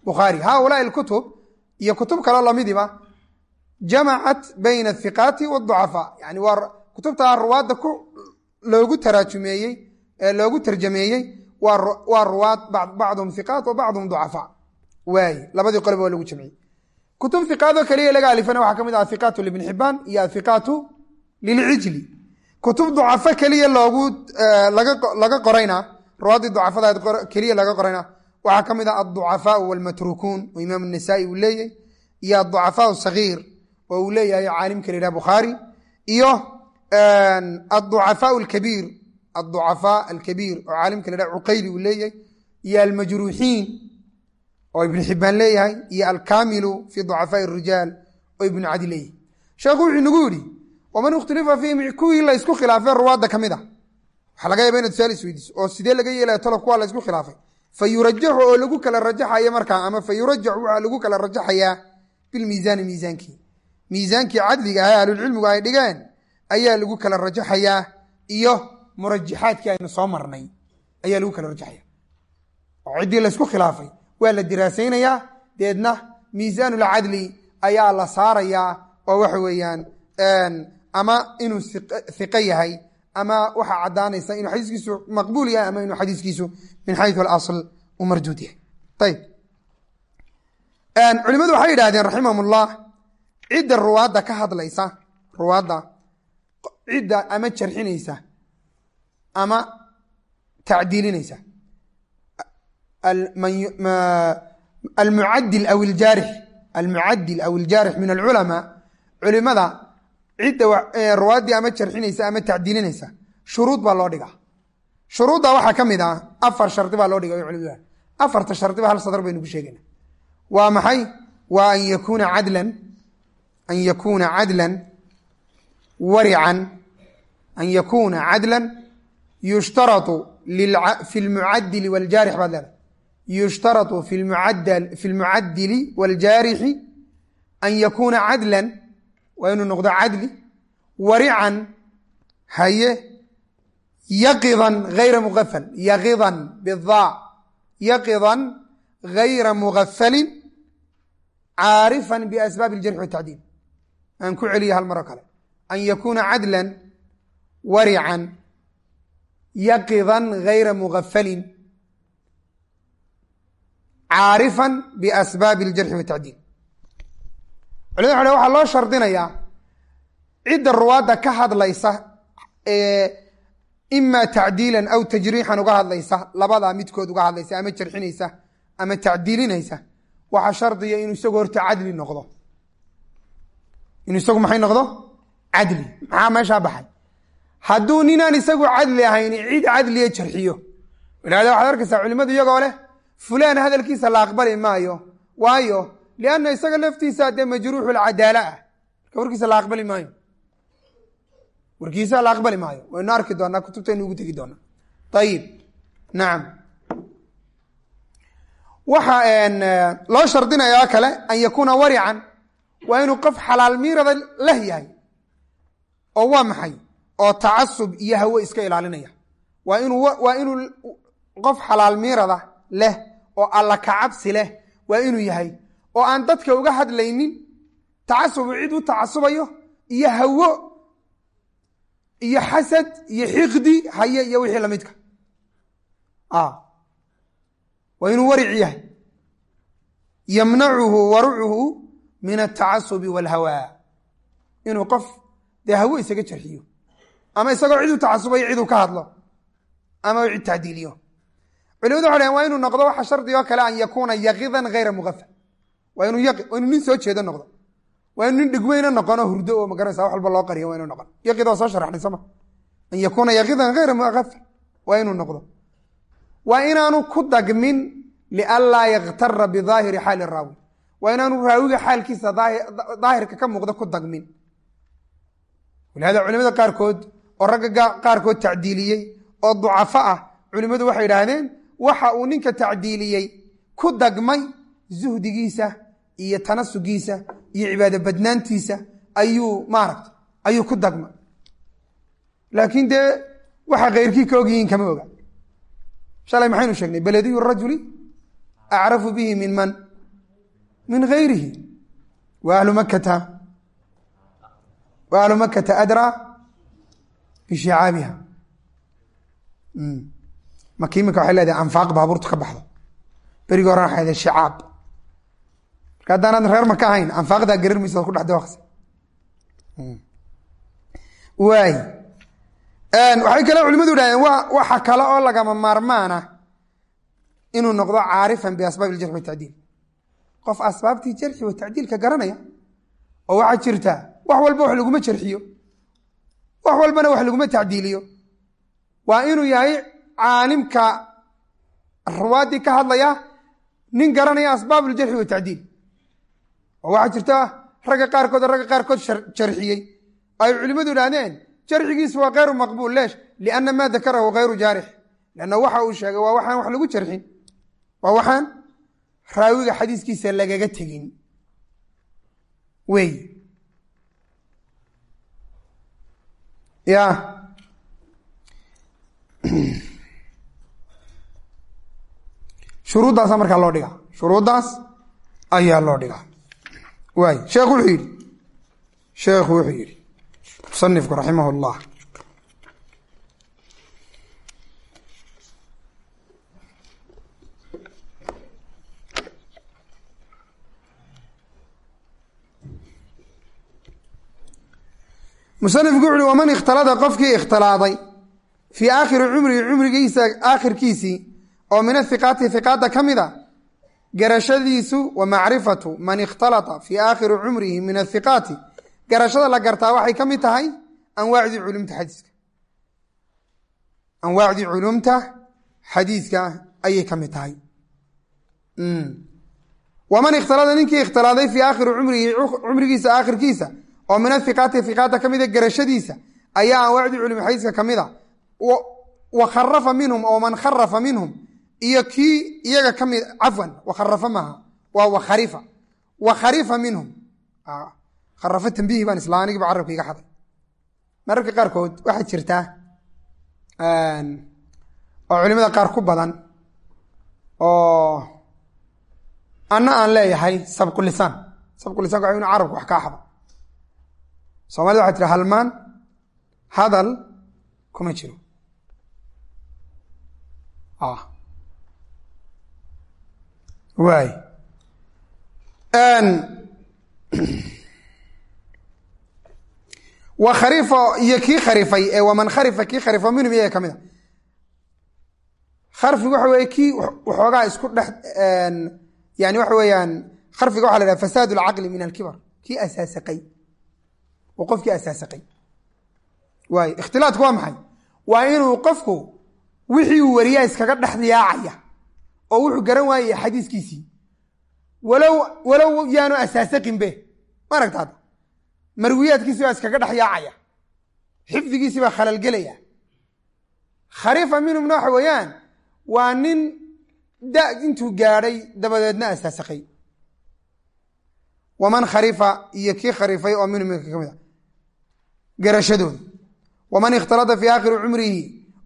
bukhaari haulaai alkutub iyo kutub kaloo lamidiba jamacat bayna athiqaati wاducafaa yani waa kutubtaa ruwaadda loogu taraajumeeyey ee loogu tarjameeyey waa ruwaad bacduhum hiqaat wa bacduhum ducafaa waaye labadii qoleba waa lagu jamciyey kutub hiqaadoo keliya laga alifana waxaa ka mid ah athiqaatu libni xibaan iyo athiqaatu lilcijli kutub ducafo keliya loogu laga qorayna ruwaaddii ducafada keliya laga qorayna waxaa ka mid ah alducafaau walmatrukuun oo imaam nasaai uu leeyahy iyo aducafaau sagiir oo uu leeyahay caalimka la yidhaha bukhaari iyo aducafaau alkabiir aducafaa alkabiir oo caalimka la yhaha cuqayli uu leeyahay iyo almajruuxiin oo ibnu xibaan leeyahay iyo alkaamilu fi ducafaai rijaal oo ibnu cadi leeyahay sheekhu wuxuu nagu yidhi waman ikhtilifa fiihim kuwii la ysku khilaafay ruwaadda ka mid a waxaa laga yaaba inaad su'aal isweydiiso oo sidee laga yeelaya talo kuwa la khilaafay? Fa yurajaxu oo lagu kala rajaxaya markaa ama fa yurajax waxaa lagu kala rajaxayaa bilmiisaani miisaankii. Miisaankii cadliga ahaa ahlulcilmigu ay dhigeen ayaa lagu kala rajaxayaa iyo murajaxaadkii aynu soo marnay ayaa lagu kala rajaxaya. Oo ciddii laysku khilaafay waa la diraasaynayaa deedna miisaanulcadli ayaa la saarayaa oo waxa weeyaan ama inuu hiqo yahay ama waxaa caddaanaysa inuu xadiiskiisu maqbuul yahay ama inuu xadiiskiisu min xayu alasl u marduud yahay. Ayib culimadu waxay yidhahdeen raximahumullah cidda ruwaadda ka hadlaysa ruwaadda cidda ama jarxinaysa ama tacdiilinaysa almucadil aw iljaarix almucadil aw iljaarix min alculamaa culimada cidda ruwaaddii ama jarxinaysa ama tacdiilinaysa shuruud baa loo dhigaa. Shuruudda waxaa ka mid ah afar shardi baa loo dhiga culimadu afarta shardiba hal sadr baynu ku sheegayna. Waa maxay? Waa an yakuuna cadlan an yakuuna cadlan warican an yakuuna cadlan yushtarau fi lmucadili wljaarix baad leedahay. Yushtarau fi lmucadili wاljaarixi an yakuuna cadlan waa inuu noqdo cadli warican haye yaqidan hayra muafal yaqidan bida yaqidan gayra mugafalin caarifan biasbaabi اljarxi watacdiil aan ku celiya hal maro kale. An yakuuna cadlan warican yaqidan gayra mugafalin caarifan biasbaabi اljarxi watacdiil culimada waxa waxaa loo shardinayaa cidda ruwaadda ka hadlaysa ee imaa tacdiilan aw tajriixan uga hadlaysa labadaa midkood uga hadlaysa ama jarxinaysa ama tacdiilinaysa. Waxaa shardiya inuu isagu horta cadli noqdo. Inuu isagu maxay noqdo? Cadli. Maxaa meeshaa baxay? Hadduu ninaan isagu cadli ahayn cid cadliya jarxiyo. Ilahda waxaad arkaysaa culimadu iyagoo leh fulaan hadalkiisa la aqbali maayo waayo lianna isaga laftiisa dee majruuxu lcadaala ah marka warkiisa la aqbali maayo warkiisa la aqbali maayo waynu arki doonaa kutubtaynu ugu tegi doonaa ayib nacam waxa loo shardinayaa kale an yakuuna warican waa inuu qof xalaal miirada leh yahay oo waa maxay oo tacasub iyo hawo iska ilaalinaya waa inuu waa inuu qof xalaal miirada leh oo alla kacabsi leh waa inuu yahay oo aan dadka uga hadlaynin tacasubu cid u tacasubayo iyo hawo iyo xasad iyo xiqdi haye iyo wixii lamidka waa inuu waric yahay. Yamnacuhu warucuhu min altacasubi walhawaa inuu qof dee hawo isaga jarxiyo ama isagoo cid u tacasubayo ciduu ka hadlo ama cid tacdiiliyo. Culimadu waxa dhaheen waa inuu noqdo waxa shardi oo kale an yakuuna yaqidan hayra mugafal waa inuu yaqi waa inuu nin soo jeedo noqdo. Waa inu nin dhigweyna noqono hurdo oo magaranaysa wax walba loo qariyo waa inuu noqon. Yaqid waa soo sharaxnay sooma an yakuuna yaqidan hayra mugafal waa inuu noqdo. Waa inaanu ku dagmin lianlaa yaktara bidaahiri xaali raawi waa inaanu raawiga xaalkiisa daahirka ka muuqda ku dagmin. Walihada culimada qaarkood oo ragga qaarkood tacdiiliyey oo ducafo ah culimmadu waxay idhaahdeen waxa uu ninka tacdiiliyey ku dagmay zuhdigiisa iyo tanasugiisa iyo cibaado badnaantiisa ayuu maaragta ayuu ku dagmay laakiin dee waxa keyrkii ka ogyihiin kama oga. Shalay maxaynu sheegnay? Belediyu rajuli acrafu bihi min man? Min gayrihi wa ahlu makata wa ahlu makata adraa bishicaabiha maka iminka waxay leedahay anfaaq baabuurtu ka baxdo berigi horan waxay leedahay shicaab haddaanaad reer maka ahayn anfaaqdaa garar maysa ad ku dhex dawaqsa waay. Waxay kale culimadu idhahdeen wa waxa kale oo lagama maarmaana inuu noqdo caarifan biasbaab iljarxi watacdiil qof asbaabtii jarxi wa tacdiilka garanaya oo waxaa jirta wax walba wax laguma jarxiyo. Wax walbana wax laguma tacdiiliyo. Waa inuu yahay caalimka ruwaaddii ka hadlaya nin garanaya asbaab iljarxi watacdiil oo waxaa jirta ragga qaarkood ragga qaarkood jarxiyey ay culimmadu idhaahdeen jarxigiisu waa kayru maqbuul leesh lianna maa dakarahu kayru jaarix. Lanna waxa uu sheegay waa waxaan wax lagu jarxin waa waxaan raawiga xadiiskiisa lagaga tegin. Wey. Ya. Shuruuddaasa markaa loo dhigaa shuruuddaas ayaa loo dhigaa waay sheekhu wuxuu yidhi sheekhu wuxuu yidhi musanifku raximah اllah musanifku wuxu uhi waman ikhtalada qofkii ikhtilaaday fii aakhiri cumrihi cumrigiisa aakhirkiisii oo min ahiqaati hiqaadda ka mid a garashadiisu wa macrifatu man ikhtalata fii aakhiri cumrihi min ahiqaati garashada la gartaa waxay ka mid tahay anwaacdii culumta xadiiska. Anwaacdii culumta xadiiska ayay ka mid tahay. Waman ikhtalada ninkii ikhtilaaday fii aakhiri cumrihi cumrigiisa aakhirkiisa oo min ahiqaati hiqaadda ka mida garashadiisa ayaa anwaacdii culum xadiiska ka mid a wa kharafa minhum oo man kharafa minhum iyo kii iyaga ka mid cafwan wakharafa maaha waa wakharifa wakharifa minhum. Kharafo tambihi baan isla anigiiba carabka iga xaday. Mararka qaarkood waxaa jirta oo culimada qaar ku badan oo anna aan leeyahay sabqulisaan sabqulisanka waa inu carabka wax kaa xado soomaalida waxay tiri halmaan hadal kuma jiro waay wa kharifa iyo kii kharifay ee waman kharifa kii kharifo minhum iyaga ka mid a kharfigu waxa weye kii waxoogaa isku dhex yani waxa weeyaan kharfiga waxa la dhaha fasaad alcaqli min alkibar. Kii asaasaqay. Oo qofkii asaasaqay. Waay ikhtilaadku waa maxay? Waa inuu qofku wixii uu wariyaa iskaga dhex oo wuxuu garan waayey xadiiskiisii. Walow walow yaanu asaasaqinbe ma aragtaad marwiyaadkiisi baa iskaga dhex yaacaya. Xifdigiisi baa khalalgelaya kharifa minhumna waxa weeyaan waa nin da intuu gaadhay dabadeedna asaasaqay. Waman kharifa iyo kii kharifay oo minhum ka mid a. Garashadooda. Waman ikhtalada fii aakhiri cumrihi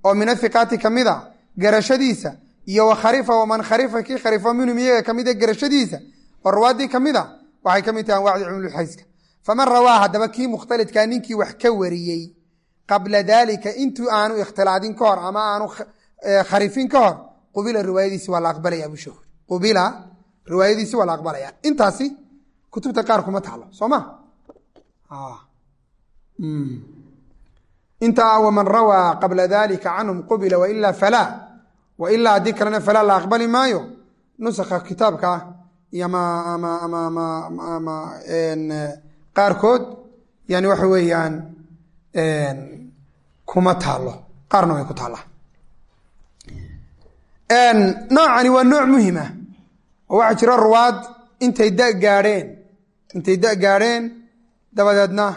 oo min ahiqaati ka mid a garashadiisa iyo wa kharifa waman kharifa kii kharifo minhum iyaga ka mid a garashadiisa oo rawaadii ka mid a waxay ka mid tahay anwaacdii cumlulxayska faman rawaa haddaba kii mukhtalidkaa ninkii wax ka wariyey qabla daalika intuu aanu ikhtilaadin ka hor ama aanu kharifin ka hor qubila riwaayadiisi waa la aqbalaya abushahuur qubila riwaayadiisi waa la aqbalaya. Intaasi kutubta qaar kuma taalo soo ma? Intaa waman rawaa qabla dalika canhum qubila wailaa falaa wailaa haddii kalena falaa la aqbali maayo nusakha kitaabka ama qaarkood yani waxa weeyaan kuma taalo qaarna way ku taallaa noocani waa nooc muhima. Oo waxaa jira ruwaad intay da gaadheen intay da gaadheen dabadeedna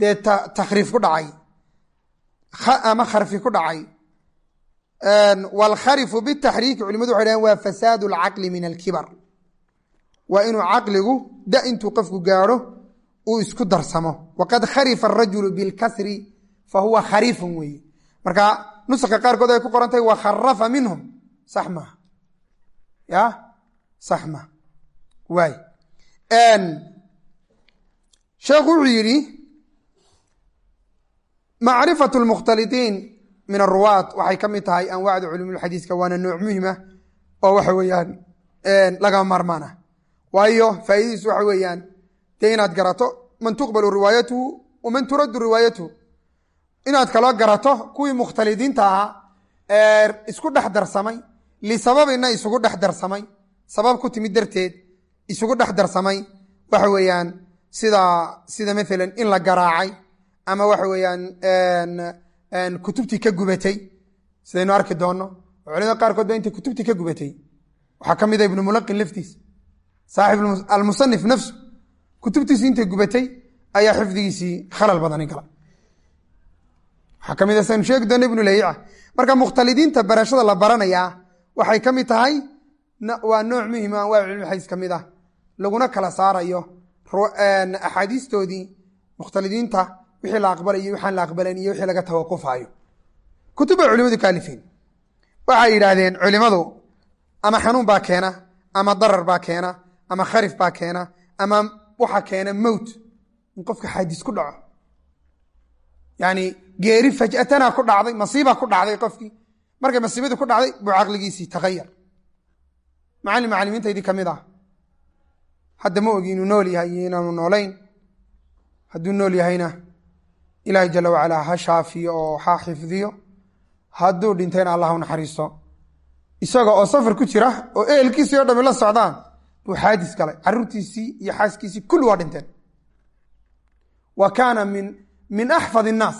dee takhriif ku dhacay. Ama kharfi ku dhacay waalkharifu bitaxriiki culimadu waxay dhahen waa fasaadu alcaqli min alkibar. Waa inuu caqligu da intuu qofku gaadho uu isku darsamo. Waqad kharifa arajulu bilkasri fa huwa khariifun weeye. Marka nuska qaarkood ay ku qorantahay wa kharafa minhum. Sax maaha ya? Sax maaha waay. Sheekhu wuxuu yidhi macrifatu lmukhtalitiin min aruwaat waxay ka mid tahay anwaacda culumulxadiiska waana nooc muhima oo waxa weeyaan lagama maarmaan ah waayo faa'iidadiisu waxa weeyaan dee inaad garato man tuqbalu riwaayatuhu waman turaddu riwaayatuhu. Inaad kaloo garato kuwii mukhtalidiinta ahaa ee isku dhex darsamay lisababina isugu dhex darsamay. Sabab ku timid darteed isugu dhex darsamay waxa weeyaan sida sida maalan in la garaacay ama waxa weeyaan kutubtii ka gubatay sidaynu arki doonno. Oo culimada qaarkood ba intay kutubtii ka gubatay. Waxaa ka mida ibnu mulaqin laftiis. Saaxib almusanif nafsu. Kutubtiisi intay gubatay ayaa xifdigiisii khalal badani gala waxaa ka mid a saynu sheegi doona ibnu layica marka mukhtalidiinta barashada la baranayaa waxay ka mid tahay waa nooc muhima anwaac cilmi xadiis ka mid ah. Laguna kala saarayo axaadiistoodii mukhtalidiinta wixii la aqbalayo waxaan la aqbalayn iyo wixii laga tawaqufaayo. Kutub bay culimadu ka waxay yidhaahdeen culimadu ama xanuun baa keena ama darar baa keena ama kharif baa keena ama waxa keena mowt in qofka xaadis ku dhaco. Yani geeri faj'atana ku dhacday masiiba ku dhacday qofkii. Markay masiibadii ku dhacday buu caqligiisii takhayar macallin macallimiintaydii ka mid ah. Hadda ma ogi inuu nool yahay iyo inaanu noolayn. Hadduu nool yahayna ilaahay jala wacalaa ha shaafiyo oo ha xifdiyo hadduu dhintayna allah u naxariisto isaga oo safar ku jira oo ehelkiisii oo dhami la socdaan buu xaadis galay. Caruurtiisii iyo xaaskiisii kulli waa dhinteen. Wa kaana min min axfad innaas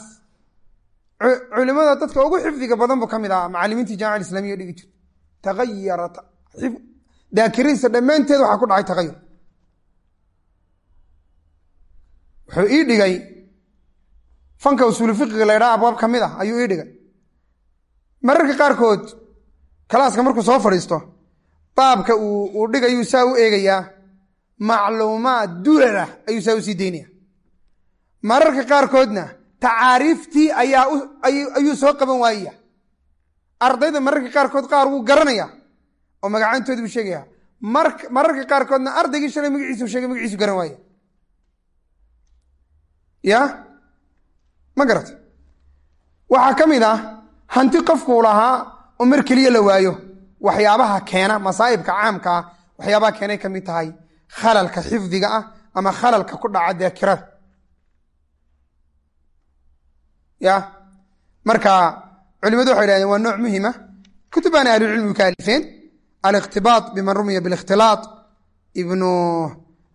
culimada dadka ugu xifdiga badan buu ka mid ahaa macalimiintii jamica islamiya dhigi jirta taayara daakiriinsa dhammaanteed waxaa ku dhacay tagayur wuxuu ii dhigay fanka usuulu fiqiga la ydhaha abwaab ka mid ah ayuu ii dhigay. Mararka qaarkood kalaaska markuu soo fadhiisto baabka uu dhigayuu saa u eegayaa macluumaad duulah ayuu saa u sii daynaya mararka qaarkoodna tacaariiftii ayaa ayuu soo qaban waayaya ardayda mararka qaarkood qaar wuu garanaya oo magacaantoodi buu sheegaya mararka qaarkoodna ardaygii shalay magaciisu sheegay magaciisu garan waaya ya ma garat waxaa ka mid ah hanti qofkuu lahaa oo mar keliya la waayo. Waxyaabaha keena masaa'ibka caamka ah waxyaabaha keenay ka mid tahay khalalka xifdiga ah ama khalalka ku dhaca daakirada ya marka culimadu waxay dhahdeen waa nooc muhima. Kutub baana ahlucilmigu ka alifeen alikhtibaat biman rumiya bilikhtilaat. Ibnu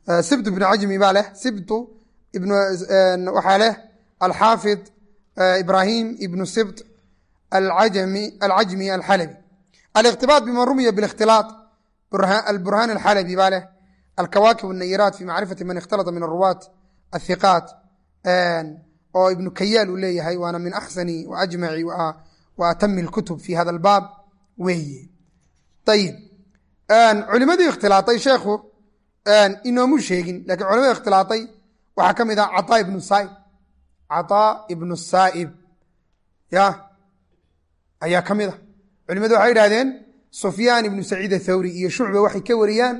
eh, sibtu ibnu cajmi baa leh. Sibtu ibnu eh, waxaa leh alxaafid ibrahim ibnu sibt alcajmi alxalabi aliqtibaaط biman rumiya biاlikhtilaaط alburhaan alxalabi baa leh alkawaakib الnayiraat fi macrifati man ikhtalata min aruwaat athiqaat oo ibnu kayaal uu leeyahay waana min axsani waajmaci wa atami اlkutub fi hada albaab weeye ayib culimadii ikhtilaaطay sheekhu inoomu sheegin lakiin culimadii ikhtilaaطay waxaa ka mid ah caطaa ibnu saaib cataa ibnu saa'ib. Ya ayaa ka mid a culimadu waxay idhahdeen sufyaan ibnu saciid athawri iyo shucba waxay ka wariyaan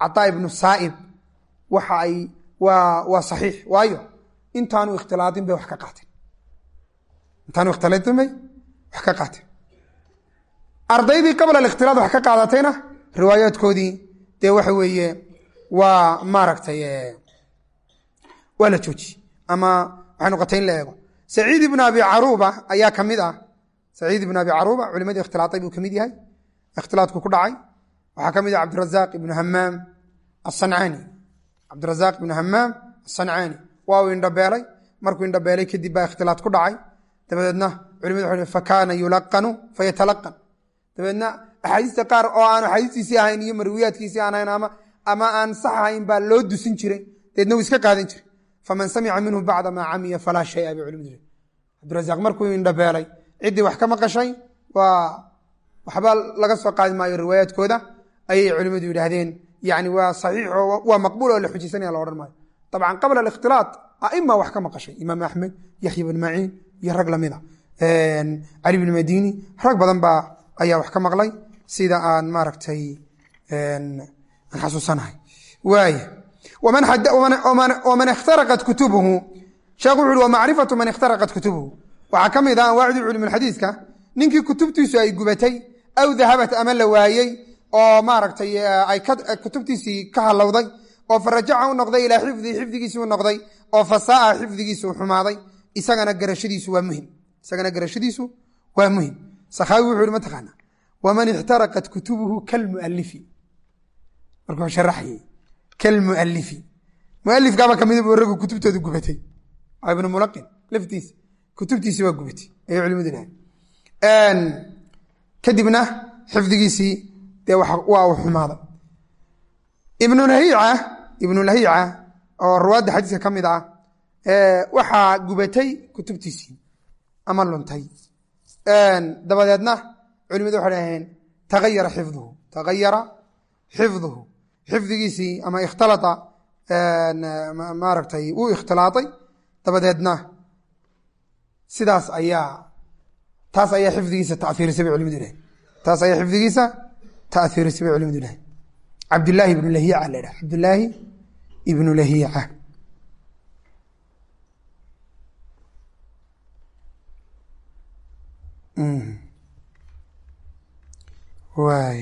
cataa ibnu saa'ib. Waxa ay waa waa saxiix. Waayo intaanu ikhtilaatin bay wax ka qaateen. Intaanu ikhtilaatin bay wax ka qaateen. Ardaydii qabla alikhtilaad wax ka qaadatayna riwaayaadkoodii dee waxa weeye waa maaragtay waa la joojiyey. Ama noqotay in la eego saciid ibnu abi caruuba ayaa ka mid ah. Saciid ibnu abi caruuba culimadii ikhtilaaطay buu ka mid yahay. Ikhtilaadku ku dhacay. Waxaa ka mid ah cabdirazaaq ibnu hamaam asancaani cabdirazaaq ibnu hamaam asancaani waa indhabeelay. Markuu indhabeelay kadib baa ikhtilaad ku dhacay. Dabadeedna culimadu waxay fa kaana yulaqanu fayatalaqan dabeedna axaadiista qaar oo aan axaadiistiisii ahayn iyo marwiyaadkiisii aan ahayn ama aan sax ahayn baa loo dusin jiray. Dabeedna wuu iska qaadan jiray faman samica minhu bacda maa camiya falaa shaya bay culimadu cabdirasaaq markuu indhabeelay ciddii wax ka maqashay waa waxba laga soo qaadi maayo riwaayaadkooda ayay culimadu yidhaahdeen yani waa saxiix oo waa maqbuul oo la xujaysanaya la odhan maayo dabcan qabla alikhtilaaط aima wax ka maqashay imaam axmed yaxya bn maciin iyo rag lamida cali bn madini rag badan baa ayaa wax ka maqlay sida aan maaragtay aan xasuusanahay waay waman ikhtaraqat kutubuhu sheekhu wuxu uhi wamacrifatu man ikhtaraqat kutubuhu waxaa ka mid ah anwaacdii culimulxadiiska ninkii kutubtiisu ay gubatay aw dahabat ama la waayey oo maaragtay ay kutubtiisii ka halowday oo farajaca u noqday ilaa xifdihi xifdigiisi u noqday oo fasaaa xifdigiisu u xumaaday isagana garashadiisu waa muhiim isagana garashadiisu waa muhiim sakhaawi wuxu uhi mataqaana waman ixtaraqat kutubuhu kalmualifi markuu sharaxayey kalmualifi mualifkaaba ka mid bu raggu kutubtooda gubatay ibnu mulaqin laftiisa kutubtiisii waa gubatay ayay culimadu dhahay kadibna xifdigiisii dee waa uu xumaaday ibnu lahiica ibnu lahiica oo ruwaadda xadiiska ka mid ah waxaa gubatay kutubtiisii ama luntay dabadeedna culimadu waxay dhaheen tagayara xifduhu tagayara xifduhu xifdigiisii ama ikhtalata maaragtay uu ikhtilaaطay dabadeedna sidaas ayaa taas ayaa xifdigiisa taiirisay bay culimadu ilahay taas ayaa xifdigiisa taiirisay bay culimadu ilahay cabdillaahi ibnu lahiica la ydhaha cabdillaahi ibnu lahiica. Waay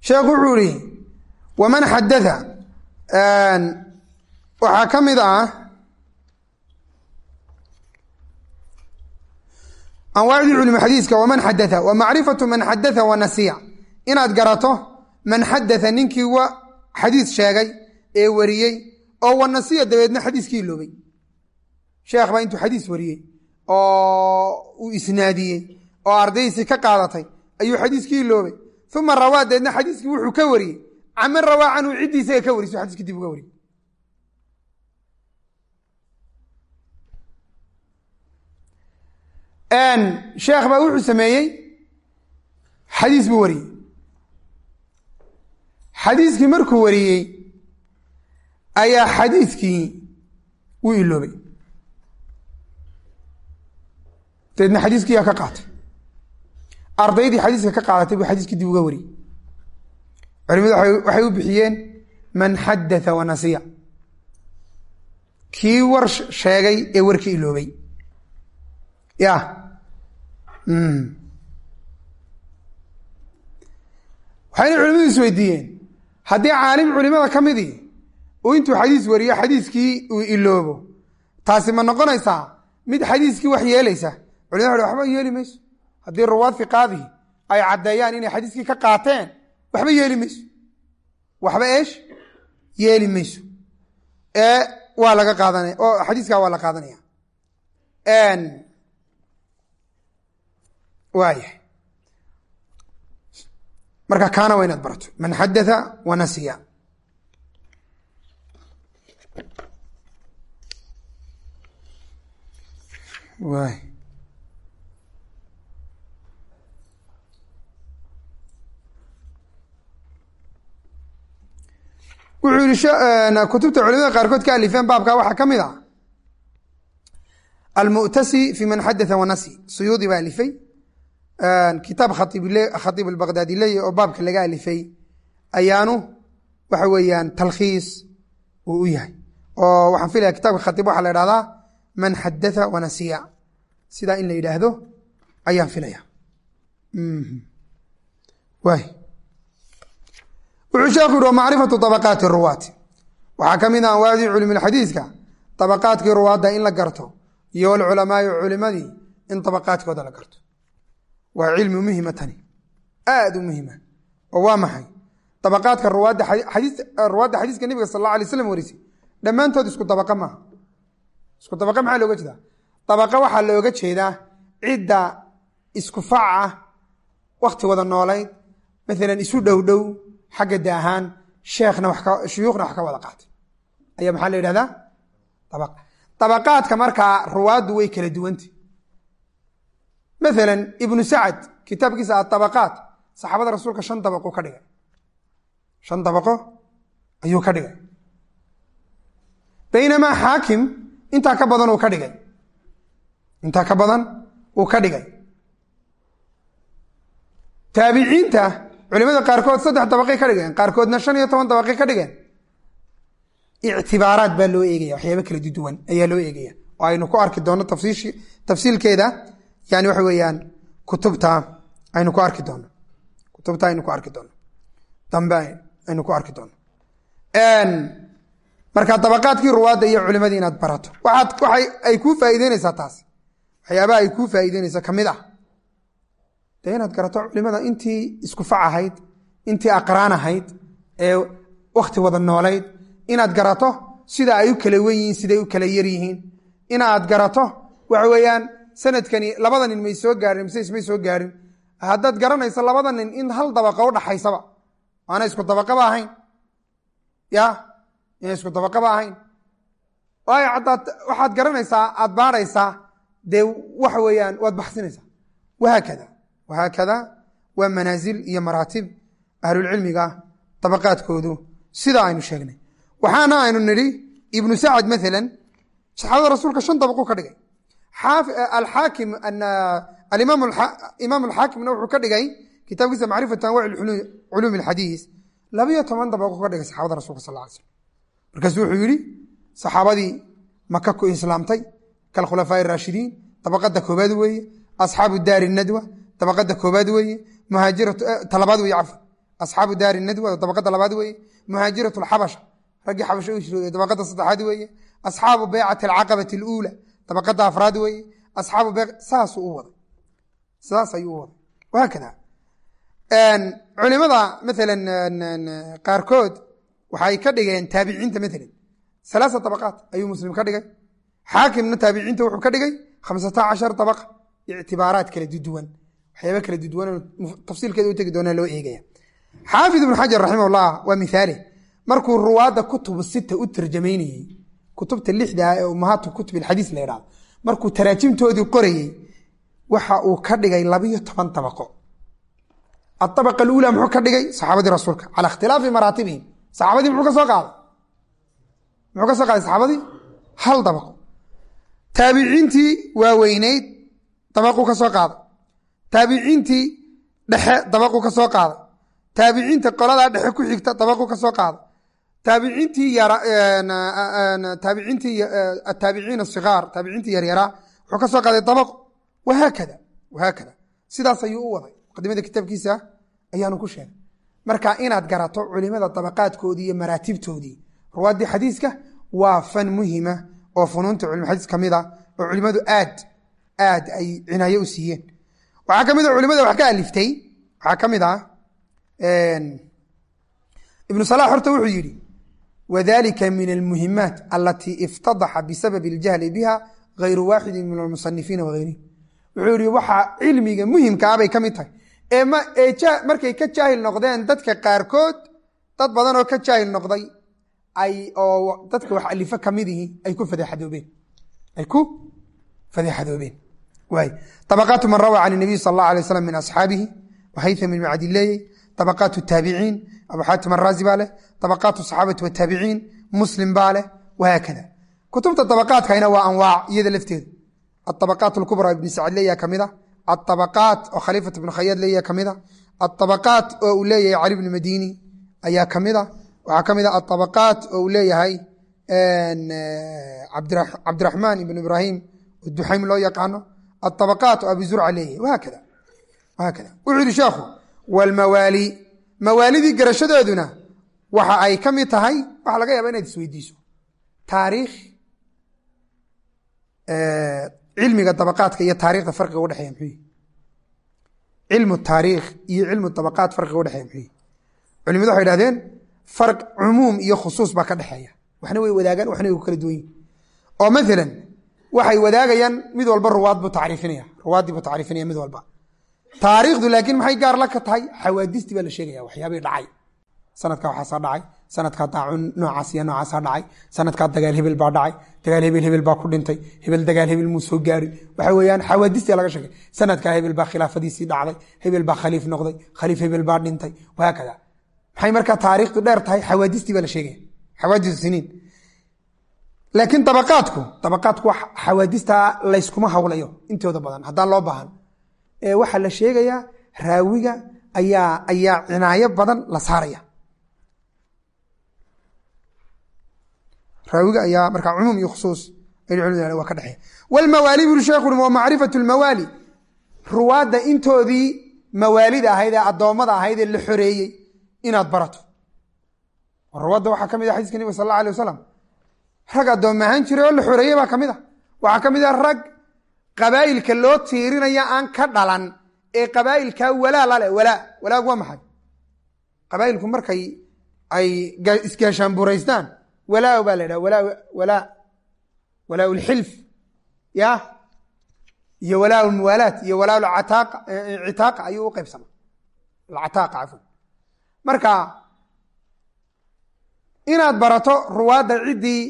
sheekhu wuxuu ihi waman xadaa waxaa ka mid ah anwaacdii culimi xadiiska waman xadaa wa macrifatu man xadaa wanasiya inaad garato man xadaa ninkii wa xadiis sheegay ee wariyey oo wanasiya dabeedna xadiiskii iloobay sheekh baa intuu xadiis wariyey oo uu isnaadiyey oo ardaydiisii ka qaadatay ayuu xadiiskii iloobay uma rawaa deedna xadiiskii wuxuu ka wariyey caman rawaa canhu ciddii isaga ka wariso xadiiskii dib uga wariyey sheekh baa wuxuu sameeyey xadiis buu wariyey xadiiskii markuu wariyey ayaa xadiiskii u iloobay dabeedna xadiiskii yaa ka qaatay ardaydii xadiiska ka qaadatay buu xadiiskii dib uga wariyey culimadu waxay u bixiyeen man xadaa wanasiya kii war sheegay ee warkii iloobay. Ya. Waxayna culimadu is weydiiyeen haddii caalim culimada ka midii uu intuu xadiis wariyo xadiiskii uu iloobo taasi ma noqonaysaa mid xadiiskii wax yeelaysa. Culimada waxba yeeli mayso haddii ruwaad fiqaadihi ay caddeeyaan inay xadiiskii ka qaateen waxba yeeli mayso. Waxba eesh yeeli mayso. Ee waa laga qaadanaya oo xadiiskaa waa la qaadanaya. Waaya marka kaana waa inaad barato. Man xadaa wanasiya waay wuxuu yihi kutubta culimada qaarkood ka alifeen baabka waxaa ka mid ah. Almu'tasi fi man xadaa wanasi suyuudi baa alifay. Kitaab khaiib albaqdaadi leeya oo baabka laga alifay ayaanu waxa weeyaan talkhiis uu u yahay. Oo waxaan filaya kitabka khaiib waxaa la idhahdaa man xadaa wanasiya sidaa in la yidhaahdo ayaan filaya waay wuxuu sheekhu yihi macrifatu abaqaati ruwaati. Waxaa ka mid ah anwaadii culimulxadiiska abaqaadkii ruwaadda in la garto iyo walculamaai culimadii in abaqaadkooda la garto. Waa cilmi muhima tani aad u muhima oo waa maxay? Abaqaadka ruwaadda xadiiska nebiga sal alla alay slam warisay dhammaantood isku dabaqa maaha isku dabaqa maxaa looga jeedaa? Dabaqa waxaa looga jeedaa cidda isku fac ah wakti wada noolayd maalan isu dhow dhow xagga de ahaan shuyuukhna wax ka wada qaatay ayaa maxaa la yidhahdaa abaq dabaqaadka markaa ruwaaddu way kala duwantay maalan ibnu sacad kitaabkiisa aabaqaat saxaabada rasuulka shan dabaqo ka dhigay shan dabaqo ayuu ka dhigay baynamaa xaakim intaa ka badan uu ka dhigay intaa ka badan uu ka dhigay taabiciinta culimada qaarkood saddex dabaqay ka dhigeen qaarkoodna shan iyo toban dabaqay ka dhigeen. Ictibaaraad baa loo eegaya waxyaaba kala duduwan ayaa loo eegaya oo aynu ku arki doonno tafsiilkeeda yani waxa weeyaan kutubta aynu ku arki doonno kutubta aynu ku arki doonno dambe aynu ku arki doonno marka dabaqaadkii ruwaadda iyo culimadii inaad barato waxaad waxay ay kuu faa'iideynaysaa taas waxyaabaha ay kuu faa'iideynaysa ka mid ah dee inaad garato culimada intii isku fac ahayd intii aqraan ahayd ee wakti wada noolayd inaad garato sida ay u kala wen yihiin siday u kala yar yihiin. Inaad garato waxa weeyaan sanadkani labada nin may soo gaarin mise ismay soo gaarin. Haddaad garanayso labada nin in hal dabaqa u dhaxaysaba aana isku dabaqaba ahayn. Ya inay isku dabaqaba ahayn. Waayo haddaad waxaad garanaysaa aad baadhaysaa dee waxa weeyaan waad baxsinaysaa. Wahaakada wahaakada waa manaasil iyo maraatib ahlulcilmiga dabaqaadkoodu sidaa aynu sheegnay. Waxaana aynu nidhi ibnu sacad maalan saxaabada rasuulka shan dabaqu ka dhigay. Imaam alxaakimna wuxuu ka dhigay kitaabkiisa macrifatu anwac culuum alxadiis. Labayo toban dabaqu ka dhigay saxaabada rasulka sal ly slm markaasuu wuxuu yidhi saxaabadii maka ku islaamtay kalkhulafaa raashidiin dabaqada koobaad weeye asxaabu daari nadwa dabaqada koobaad weeye talabaad weye cafan asxaabu daari nadwa dabaqada labaad weeye muhaajiratu lxabasha raggii xabasha u hijrooday dabaqada saddexaad weeye. Asxaabu beycati alcaqabati aluula dabaqada afraad weeye. Asxaabu bey saasuu u waday. Saas ayuu u waday. Wahaakada culimada maalan qaarkood waxay ka dhigeen taabiciinta maalan alaasa dabaqaat ayuu muslim ka dhigay. Xaakimna taabiciinta wuxuu ka dhigay khamsata cashar dabaqa ictibaaraad kala duduwan waxyaaba kala duduwan tafsiilkeeda u tegi doonaa loo eegaya. Xaafid ibnu xajar raximah waa miaale markuu ruwaadda kutubu sita u tarjamaynayey kutubta lixda ah ee ummahaatu kutub ilxadiis la yidhahdo markuu taraajimtoodii qorayey waxa uu ka dhigay labiyo toban dabaqo aabaqa aluula muxuu ka dhigay? Saxaabadii rasuulka. Cala ikhtilaafi maraatibihim. Saxaabadii muxuu ka qaaday? Muxuu ka qaaday saxaabadii? Hal dabaqo taabiciintii waaweyneyd dabaquu ka soo qaaday taabiciintii dhexe dabaquu ka soo qaaday taabiciinta qoladaa dhexe ku xigta dabaquu ka soo taabiciintii ataabiciin asigaar taabiciintii yaryaraa wuxuu ka soo qaaday dabaqo wahaakada wahaakada sidaas ayuu u waday. Muqadimada kitaabkiisa ayaanu ku sheegay. Marka inaad garato culimada dabaqaadkoodii iyo maraatibtoodii ruwaaddii xadiiska waa fan muhima oo funuunta culmxadiis ka mid a oo culimadu aad aad ay cinaayo u siiyeen waxaa ka mid a culimada wax ka aliftay. Waxaa ka mid ah ibnu salax horta wuxuu yidhi wadalika min almuhimaat alatii iftadaxa bisababi اljahli biha gayru waaxidi min almusanifiina wagayrihi wuxuu yihi waxaa cilmiga muhimkaa bay ka mid tahay. Ee markay ka jaahil noqdeen dadka qaarkood dad badan oo ka jaahil noqday ay oo dadka wax alifo ka mid ihi ay ku fadeexadoobeen ay ku fadeexadoobeen waay طabaqaatu man rawaa can الnabiy sal اllah alay waslam min asxaabihi wahaytham ibn cabdileeyey طabaqaatu الtaabiciin abu xaatim araazi baa leh طabaqaatu الصaxaabati wالtaabiciin muslim baa leh wahaakada kutubta طabaqaadkayna waa anwaac iyada lafteedu aطabaqaat اlkubra ibn sacd leeyaha kamid a aطabaqaat oo khaliifat ibn khayaad leeyaha kamid a aطabaqaat oo uu leeyahay cali bn madini ayaa kamid a waxaa ka mid a aطabaqaat oo uu leeyahay cabdiraxmaan ibn ibrahim duxaym loo yaqaano aطabaqaat oo abi zurca leeyahay wahaakada wahaakada wuxuu yihi sheekhu wlmawaali mawaalidii garashadooduna waxa ay ka mid tahay waxa laga yaaba inaad isweydiiso taariikh cilmiga dabaqaadka iyo taarikhda farqiga udhexeeya muxuu cilmu taariikh iyo cilmu dabaqaat farqiga udhexeeya muxuu culimadu waxay idhahdeen farq cumuum iyo khusuus baa ka dhexeeya waxna way wadaagaan waxna way ku kala duwan yihiin waxay wadaagayaan mid walba ruwaad buu tacriifinaya ruwaaddii buu tacriifinaya mid walba. Taariikhdu laakiin maxay gaar la ka tahay? Xawaadistii baa la sheegaya waxyaabii dhacay. Sanadkaa waxaasaa dhacay sanadkaa daacun noocaas iyo noocaasaa dhacay sanadkaa dagaal hebel baa dhacay dagaal hebel hebel baa ku dhintay hebel dagaal hebel muu soo gaari waxa weeyaan xawaadistia laga sheegay. Sanadkaa hebel baa khilaafadiisii dhacday hebel baa khaliif noqday khaliif hebel baa dhintay wahaakada maxay markaa taariikhdu dheer tahay? Xawaadistii baa la sheegaya. Xawaadis siniin laakiin dabaqaadku dabaqaadku xawaadista layskuma hawlayo intooda badan haddaan loo baahan. Waxaa la sheegayaa raawiga ayaa ayaa cinaayo badan la saaraya. Raawiga ayaa markaa cumuum iyo khusuus waa ka dhexeeya. Wlmawaali buri sheekhu wa macrifatu lmawaali ruwaadda intoodii mawaalida ahayd ee addoommada ahayd ee la xoreeyey inaad barato. Ruwaadda waxaa ka mid ah xadiiska nebiga sal alla alay wasalam rag addoomma ahaan jiray oo la xoreeyey baa ka mid a waxaa ka mid ah rag qabaa'ilka loo tiirinaya aan ka dhalan ee qabaa'ilkaa walaa lale walaa walaagu waa maxay? Qabaa'ilku markay ay isgaashaanburaystaan walaa baa la ydhaha walaa walaa lxilf ya? Iyo walaa lmuwaalaat iyo walaa citaaqa ayuu u qaybsama alcataaqa cafwan marka inaad barato ruwaadda ciddii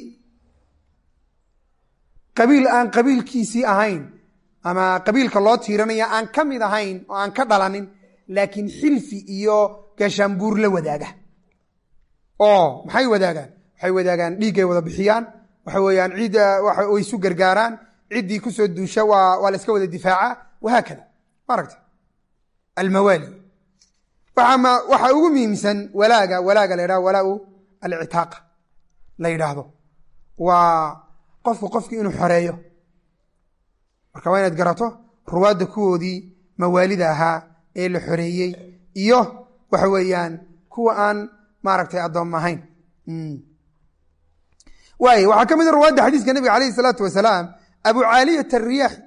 qabiil aan qabiilkiisii ahayn ama qabiilka loo tiiranaya aan ka mid ahayn oo aan ka dhalanin laakiin xilfi iyo gaashaanbuur la wadaaga. Oo maxay wadaagaan? Waxay wadaagaan dhiiggay wada bixiyaan waxa weeyaan ciid way isu gargaaraan ciddii ku soo duusha waa la iska wada difaaca wahaakada maaragta. Almawaali. Waxaa ugu muhiimsan walaaga walaaga la yidhahdo walaau alcitaaqa la yidhaahdo. Waa qofku qofki inuu xoreeyo. Marka waa inaad garato ruwaadda kuwoodii mawaalida ahaa ee la xoreeyey iyo waxa weeyaan kuwa aan maaragtay addoom ahayn waay waxaa ka mid a ruwaadda xadiiska nabiga alayh isalaatu wasalaam abu caaliyat ariyaaxi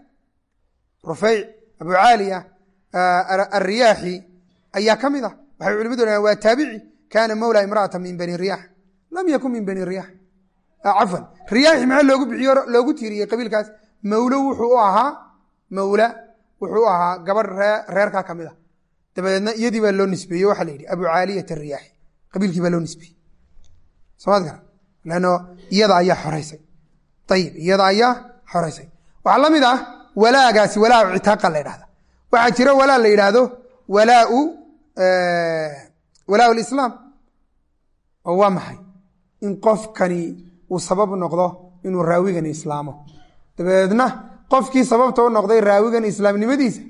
rufeyc abu caaliya alriyaaxi ayaa ka mid ah. Waxay culimadu waa taabici kaana mawla imra'ata min bani riyax lam yakun min bani riyax cafwan. Riyaaxi maxaa loogu bixiyo loogu tiiriyey qabiilkaas? Mawlo wuxuu u ahaa mawla wuxuu u ahaa gabadh reerkaa ka mid a dabadeedna iyadii baa loo nisbeeyey waxaa la yidhi abu caaliyat ariyaaxi qabiilkii baa loo nisbeeyey. Somaad gara leanno iyada ayaa xoreysay. Ayib iyada ayaa xoreysay. Waxaa la mid ah walaagaasi walaau citaaqa la ydhahda waxaa jira walaa la yidhaahdo walaau walaa lislaam. Oo waa maxay? In qofkani uu sabab noqdo inuu raawigani islaamo. Dabadeedna qofkii sababta u noqday raawigan islaamnimadiisa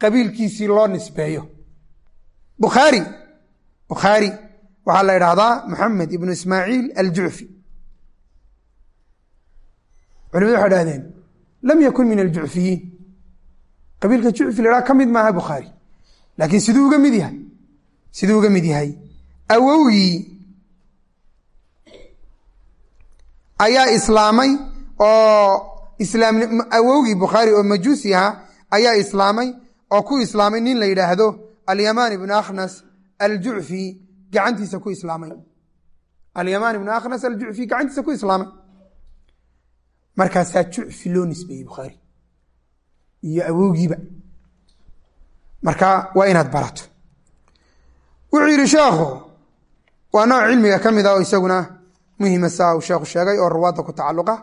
qabiilkiisii loo nisbeeyo. Bukhaari bukhaari waxaa la idhaahdaa moxamed ibnu ismaaciil aljucfi culimadu waxay dhahdeen lam yakun min aljucfiyiin qabiilka jucfi la idhaha ka mid maaha bukhaari. Laakiin siduu uga mid yahay siduu uga mid yahay awowgii ayaa islaamay oo islaam awowgii bukhaari oo majuusi ahaa ayaa islaamay oo ku islaamay nin la yidhaahdo alyamaan ibnu akhnas aljucfi gacantiisa ku islaamay. Alyamaan ibnu akhnas aljucfi gacantiisa ku islaamay. Markaasaa jucfi loo nisbeeyey bukhaari iyo awowgiiba. Marka waa inaad barato. Wuxuu yidhi sheekhu waa nooc cilmiga ka mid ah oo isaguna muhima saa uu sheekhu sheegay oo ruwaadda ku tacalluqa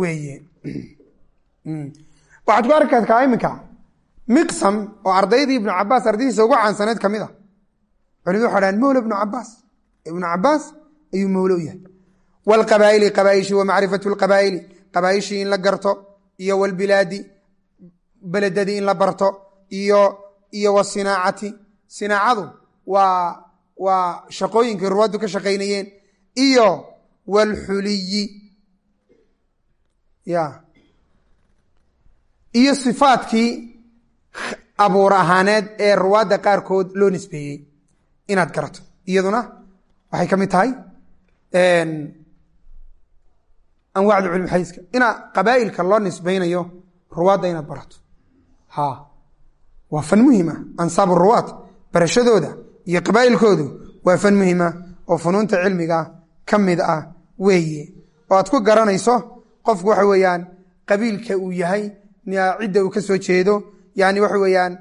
weeye. Waxaad ku arki kartaa iminka miqsam oo ardaydii ibnu cabaas ardaydiisa ugu caansaneyd ka mid a culimadu waxay dhahan mawla ibnu cabaas ibnu cabaas ayuu mawlo yahay. Wlqabaa'ili qabaa'ishi wa macrifatu lqabaa'ili qabaa'ishii in la garto iyo walbilaadi beledadii in la barto iyo iyo wasinaacati sinaacadu waa waa shaqooyinkii ruwaaddu ka shaqaynayeen iyo walxuliyi. Ya. Iyo sifaadkii abuur ahaaneed ee ruwaadda qaarkood loo nisbeeyey. Inaad garato. Iyaduna waxay ka mid tahay anwaacda cilmi xadiiska ina qabaa'ilka loo nisbaynayo ruwaadda inaad barato. Ha. Waa fan muhima ansaab ruwaad barashadooda iyo qabaa'ilkoodu waa fan muhima oo funuunta cilmiga ka mid ah weeye. Oo aad ku garanayso qofku waxa weeyaan qabiilka uu yahay cidda uu ka soo jeedo yani waxa weeyaan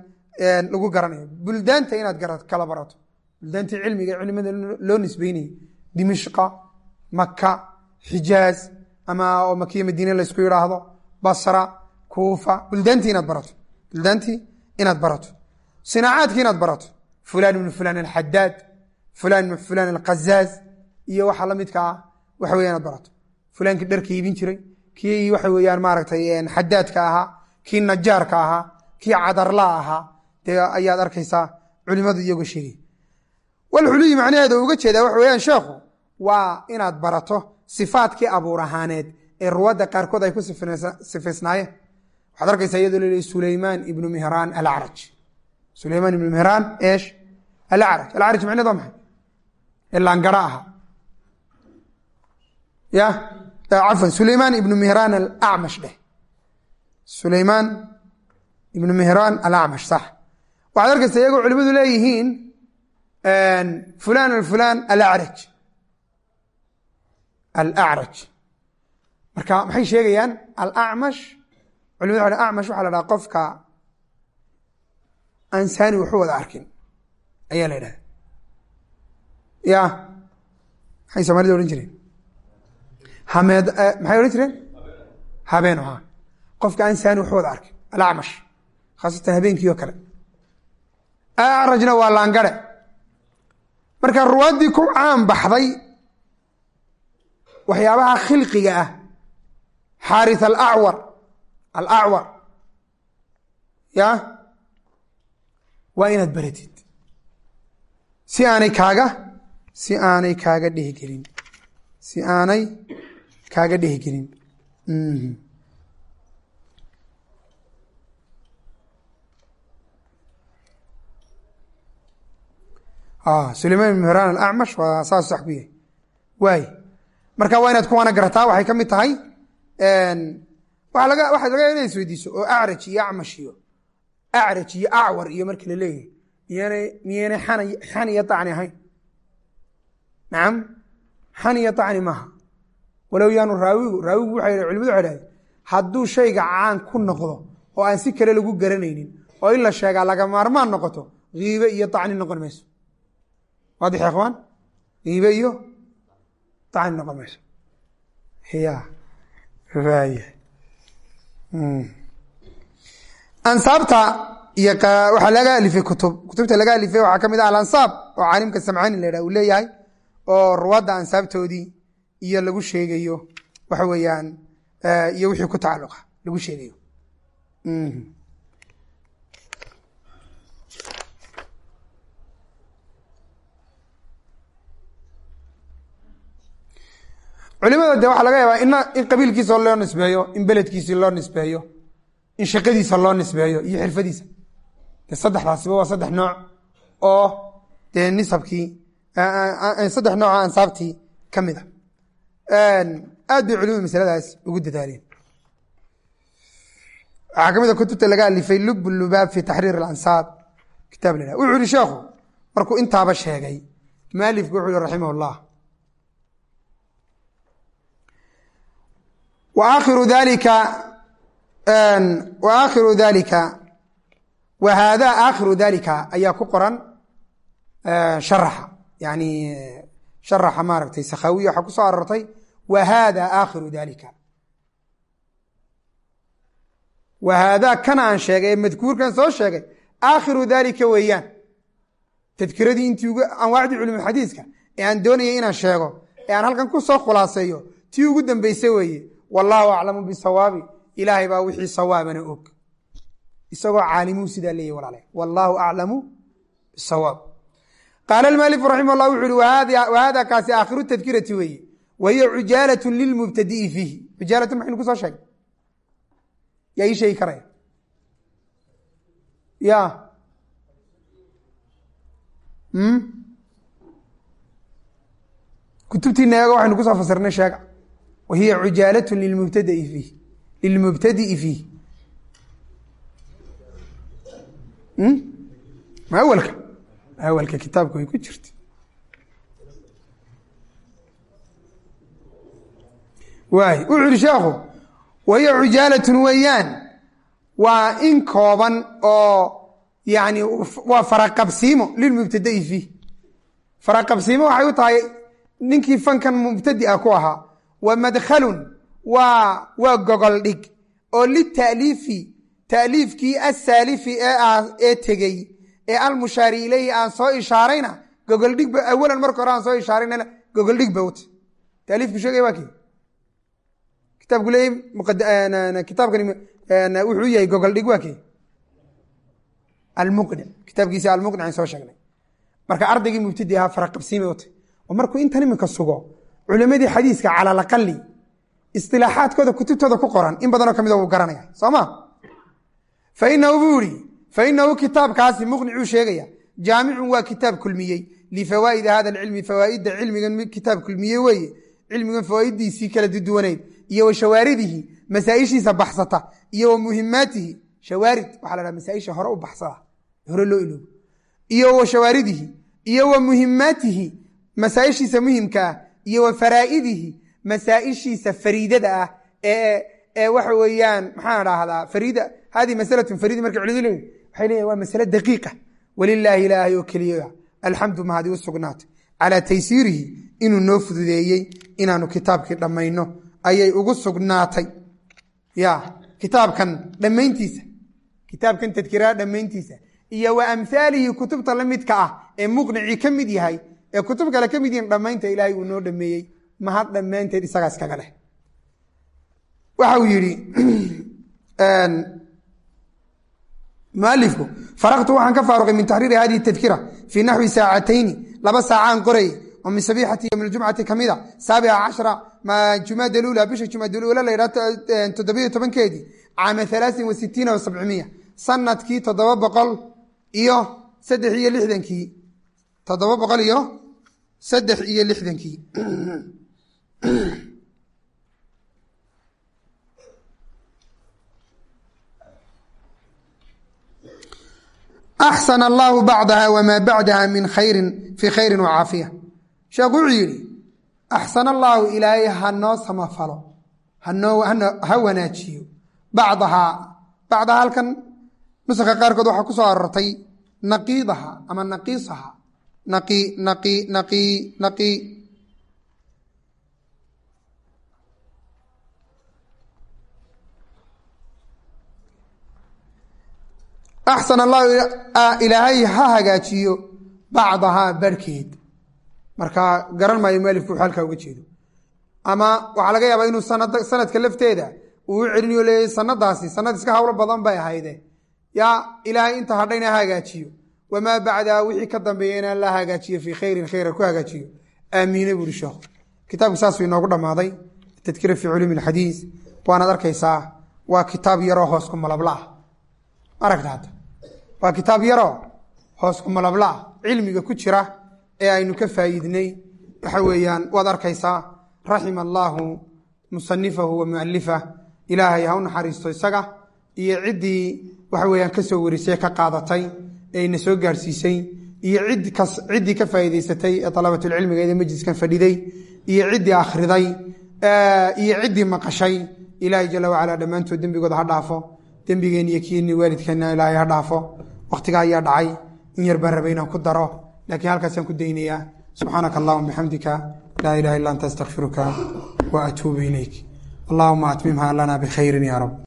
lagu garanayo. Buldaanta inaad kala barato. Buldaantii cilmiga culimada loo nisbeynayay dimishqa maka xijaaz ama oo makiya madiine laysku yidhaahdo basra kuufa. Buldaantii inaad barato. Buldaantii inaad barato. Sinaacaadkii inaad barato fulan ibnu fulan alxadaad fulan ibnu fulan alqazaaz iyo waxa la midka ah waxa weya inaad barato. Fulaankii dharka iibin jiray kii waxa weeyaan maaragtay xadaadka ahaa kii najaarka ahaa kii cadarlaa ahaa dee ayaad arkaysaa culimadu iyagoo sheegay. Walxuliyi macnaheeda uga jeedaa waxa weyaan sheekhu waa inaad barato sifaadkii abuur ahaaneed ee ruwadda qaarkood ay ku sifaysnaayeen waxaad arkaysaa iyadoo laleeyahy sulaymaan ibnu mihraan alacraj sulaymaan ibnu mihraan eesh alacraj alacraj macneed waa maxay ee laangara ahaa ya cafwan sulaymaan ibnu mihraan alacmash dheh sulaymaan ibnu mihraan alacmash sax waxaad arkaysaa iyagoo culimadu leeyihiin fulan alfulan alacraj alacraj marka maxay sheegayaan alacmash culimadu waa acmash waxaa la dhaha qofka aan saani waxu wada arkin. Ayaa la idhahda ya. Maxay soomaalida odhan jireen hameed maxay odhan jireen? Habeeno ha qofka aan saani waxu wada arkay alacmash. Khaasatan habeenkii oo kale. Arajna waa laangare. Marka ruwaaddii ku caan baxday waxyaabaha khilqiga ah. Xaaris alacwar alacwar ya waa inaad baratid. Si aanay kaaga si aanay kaaga dhehgelin si aanay kaaga dhehgelin sulayman ibn mihran alacmash waa saas sax ku yahay waay marka waa inaad kuwaana garataa waxay ka mid tahay waa laga waxaad laga ina isweydiiso oo acraj iyo acmash iyo acraj iyo acwar iyo marka la leeyahay miyaanay miyaynay xan xan iyo acni ahayn nacam xan iyo acni maaha walow yaanu raawigu raawigu waxay culimadu waxay dhahdeen hadduu shayga caan ku noqdo oo aan si kale lagu garanaynin oo in la sheegaa laga maarmaan noqoto kiibe iyo acni noqon mayso waadix ya ikhwaan kiibe iyo acni noqon mayso ya ansaabta iyo waxaa laga alifay kutub. Kutubta laga alifay waxaa ka mid ah alansaab oo caalimka samcaani la yidhah uu leeyahay oo ruwadda ansaabtoodii iyo lagu sheegayo waxa weeyaan iyo wixii ku tacalluqa lagu sheegayo. Culimada de waxaa laga yaabaa in qabiilkiisa loo nisbeeyo in beledkiisi loo nisbeeyo in shaqadiisa loo nisbeeyo iyo xirfadiisa. De saddexdaasiba waa saddex nooc oo dee nisabkii saddex nooc oo ansaabtii ka mid a aad bay culimadu masaladaas ugu dadaaleen. Waxaa ka mid a kutubta laga alifay lub lubaab fi taxriir alansaab kitaab la wuxuu yihi sheekhu markuu intaaba sheegay mualifku wuxuu yihi raximah llah waakhiru dalika waakhiru dalika wa haada aakhiru dalika ayaa ku qoran sharaxa yani sharaxa maaragtay sakhawiya waxaa ku soo aroortay wa haada aakhiru dalika wa haadaa kan aan sheegay ee madkuurkan soo sheegay aakhiru dalika weeyaan. Tadkiradii intii ugu anwaacdii culum xadiiska ee aan doonayay inaan sheego ee aan halkan ku soo khulaaseeyo tii ugu dambayse weeye. Wallaahu aclamu bisawaabi ilaahay baa wixii sawaabana og. Isagoo caalimuu sidaa leeyahy walaale. Wallaahu aclamu bisawaab. Qaala almaalifu raximah llah wuxu uhi wahada kaasi aakhiru tadkirati weeye. Wa hiya cujaalat lilmubtadi'i fiihi. Cujaalatan maxaynu ku soo sheegay? Yaa ii sheegi karaya. Ya kutubtiina eego waxaynu ku soo fasirnay sheega. Wa hiya cujaalat lilmubtadai fiih lilmubtadi'i fiih awalka awalka kitaabka way ku jirta waay wuxuu yihi sheekhu wa hiya cujaalatun weeyaan waa in kooban oo yani waa faraqabsiimo lilmubtadai fiih faraqabsiimo waxay u tahay ninkii fankan mubtadi a ku ahaa wa madkhalun waa waa gogol dhig oo lita'liifi ta'liifkii asaalifi ee tegey ee almushaari ileyhi aan soo ishaarayna gogoldhigba awalan marka hore aan soo ishaarayna gogoldhig ba uta taaliifku sheegay waa kii? Kitaabku leeyay kitaabkani wuxuu yahay gogoldhig waa kii? Almuqnic kitaabkiisa almuqnic aan soo sheegnay. Marka ardaygii mubtadi ahaa faraqabsiimay tahy oo markuu intan iminka sugo culimadii xadiiska cala alaqali isilaaxaadkooda kutubtooda ku qoran in badanoo kamida wuu garanaya. Soo ma? Fainahu buu ihi fainahu kitaabkaasi muqnicuu sheegaya jaamicun waa kitaab kulmiyey. Lifawaa'idi hada alcilmi fawaaidda cilmigan kitaab kulmiye weeye cilmigan fawaaiddiisii kala duduwanayd iyo wa shawaaridihi masaaishiisa baxsata iyo wa shawaarid waxaa la dhaha masaaisha hore u baxsada hore loo iloobo iyo wa iyo wa masaaishiisa muhimka ah iyo wa faraa'idihi masaaishiisa fariidada ah ee waxa weeyaan maxaan dhahdaa fariida hadihi masalatun fariida marka culidu leeyihiin waxay leeyihiin waa masale daqiiqa. Walilaahi ilaahay oo keliya alxamdu mahadi u sugnaatay. Calaa taysiirihi inuu noo fududeeyey inaanu kitaabkii dhammayno. Ayay ugu sugnaatay. Ya kitaabkan dhammayntiisa kitaabkan tadkiraa dhammayntiisa iyo wa amhaalihi kutubta la midka ah ee muqnicii ka mid yahay ee kutub kale ka mid yihiin dhammaynta ilaahay uu noo dhameeyey mahad dhammaanteed isagaas kaga leh? Waxa uu yidhi mualifku faraqtu waxaan ka faaruqay min taxriiri hadihi tadkira fii naxwi saacatayni laba saacaan qorayay oo min sabiixati yowmi ljumcati ka mida saabica cashra jumaada lula bisha jumaada lula la yidhaha toddobiyo tobankeedii caama alaain wa sitiina wa sabcimiya sannadkii toddoba boqol iyo saddex iyo lixdankii toddoba boqol iyo saddex iyo lixdankii axsana allaahu bacdaha wamaa bacdaha min khayrin fii khayrin wacaafiya sheekhu wuxuu yidhi axsana allaahu ilaahay ha noo samafalo ha wanaajiyo. Bacdahaa bacdaha halkan nusanka qaarkood waxaa ku soo arortay naqiidaha ama naqiisaha. Naqi naqi naqi naqi axsan allahu ilaahay ha hagaajiyo bacdahaa barhkeed marka garan maayo mualifku wuxuu uga jeedo ama waxaa laga yaabaa inuu sanadka lafteeda uu u celiniyo sanadaasi sanad iska hawlo badan bay ahayde yaa ilaahay inta hadhayna ha hagaajiyo wamaa bacdaha wixii ka dambeeya inaan la hagaajiyo fii khayrin khayra ku hagaajiyo aamiine buuri sheekhu kitaabku saasuu inoogu dhammaaday tadkira fii culuumi alxadiis waanaad arkaysaa waa kitaab yaroo hoos ku malabla ah waa kitaab yaroo hoos ku malabla ah cilmiga ku jira ee aynu ka faa'iidnay. Waxa weeyaan waad arkaysaa raxima allaahu musanifahu wa mualifah ilaahay ha u naxariisto isaga iyo ciddii waxa weeyaan ka soo warisay ka qaadatay ee ina soo gaarhsiisay iyo ciddii ka faa'iidaysatay ee dalabatulcilmiga ee majliskan fadhiday iyo ciddii akhriday iyo ciddii maqashay. Ilaahay jala wacala dhammaantood dembigooda ha dhaafo. Dembigeen iyo kiini waalidkeenna ilaahay ha dhaafo wakhtiga ayaa dhacay in yar baan rabay inaan ku daro laakiin halkaasaan ku daynayaa subxaanaka allahuma bixamdika laa ilaha illa anta astakfiruka wa atuubu ilayk. Allahuma atmimha lana bikhayrin ya rab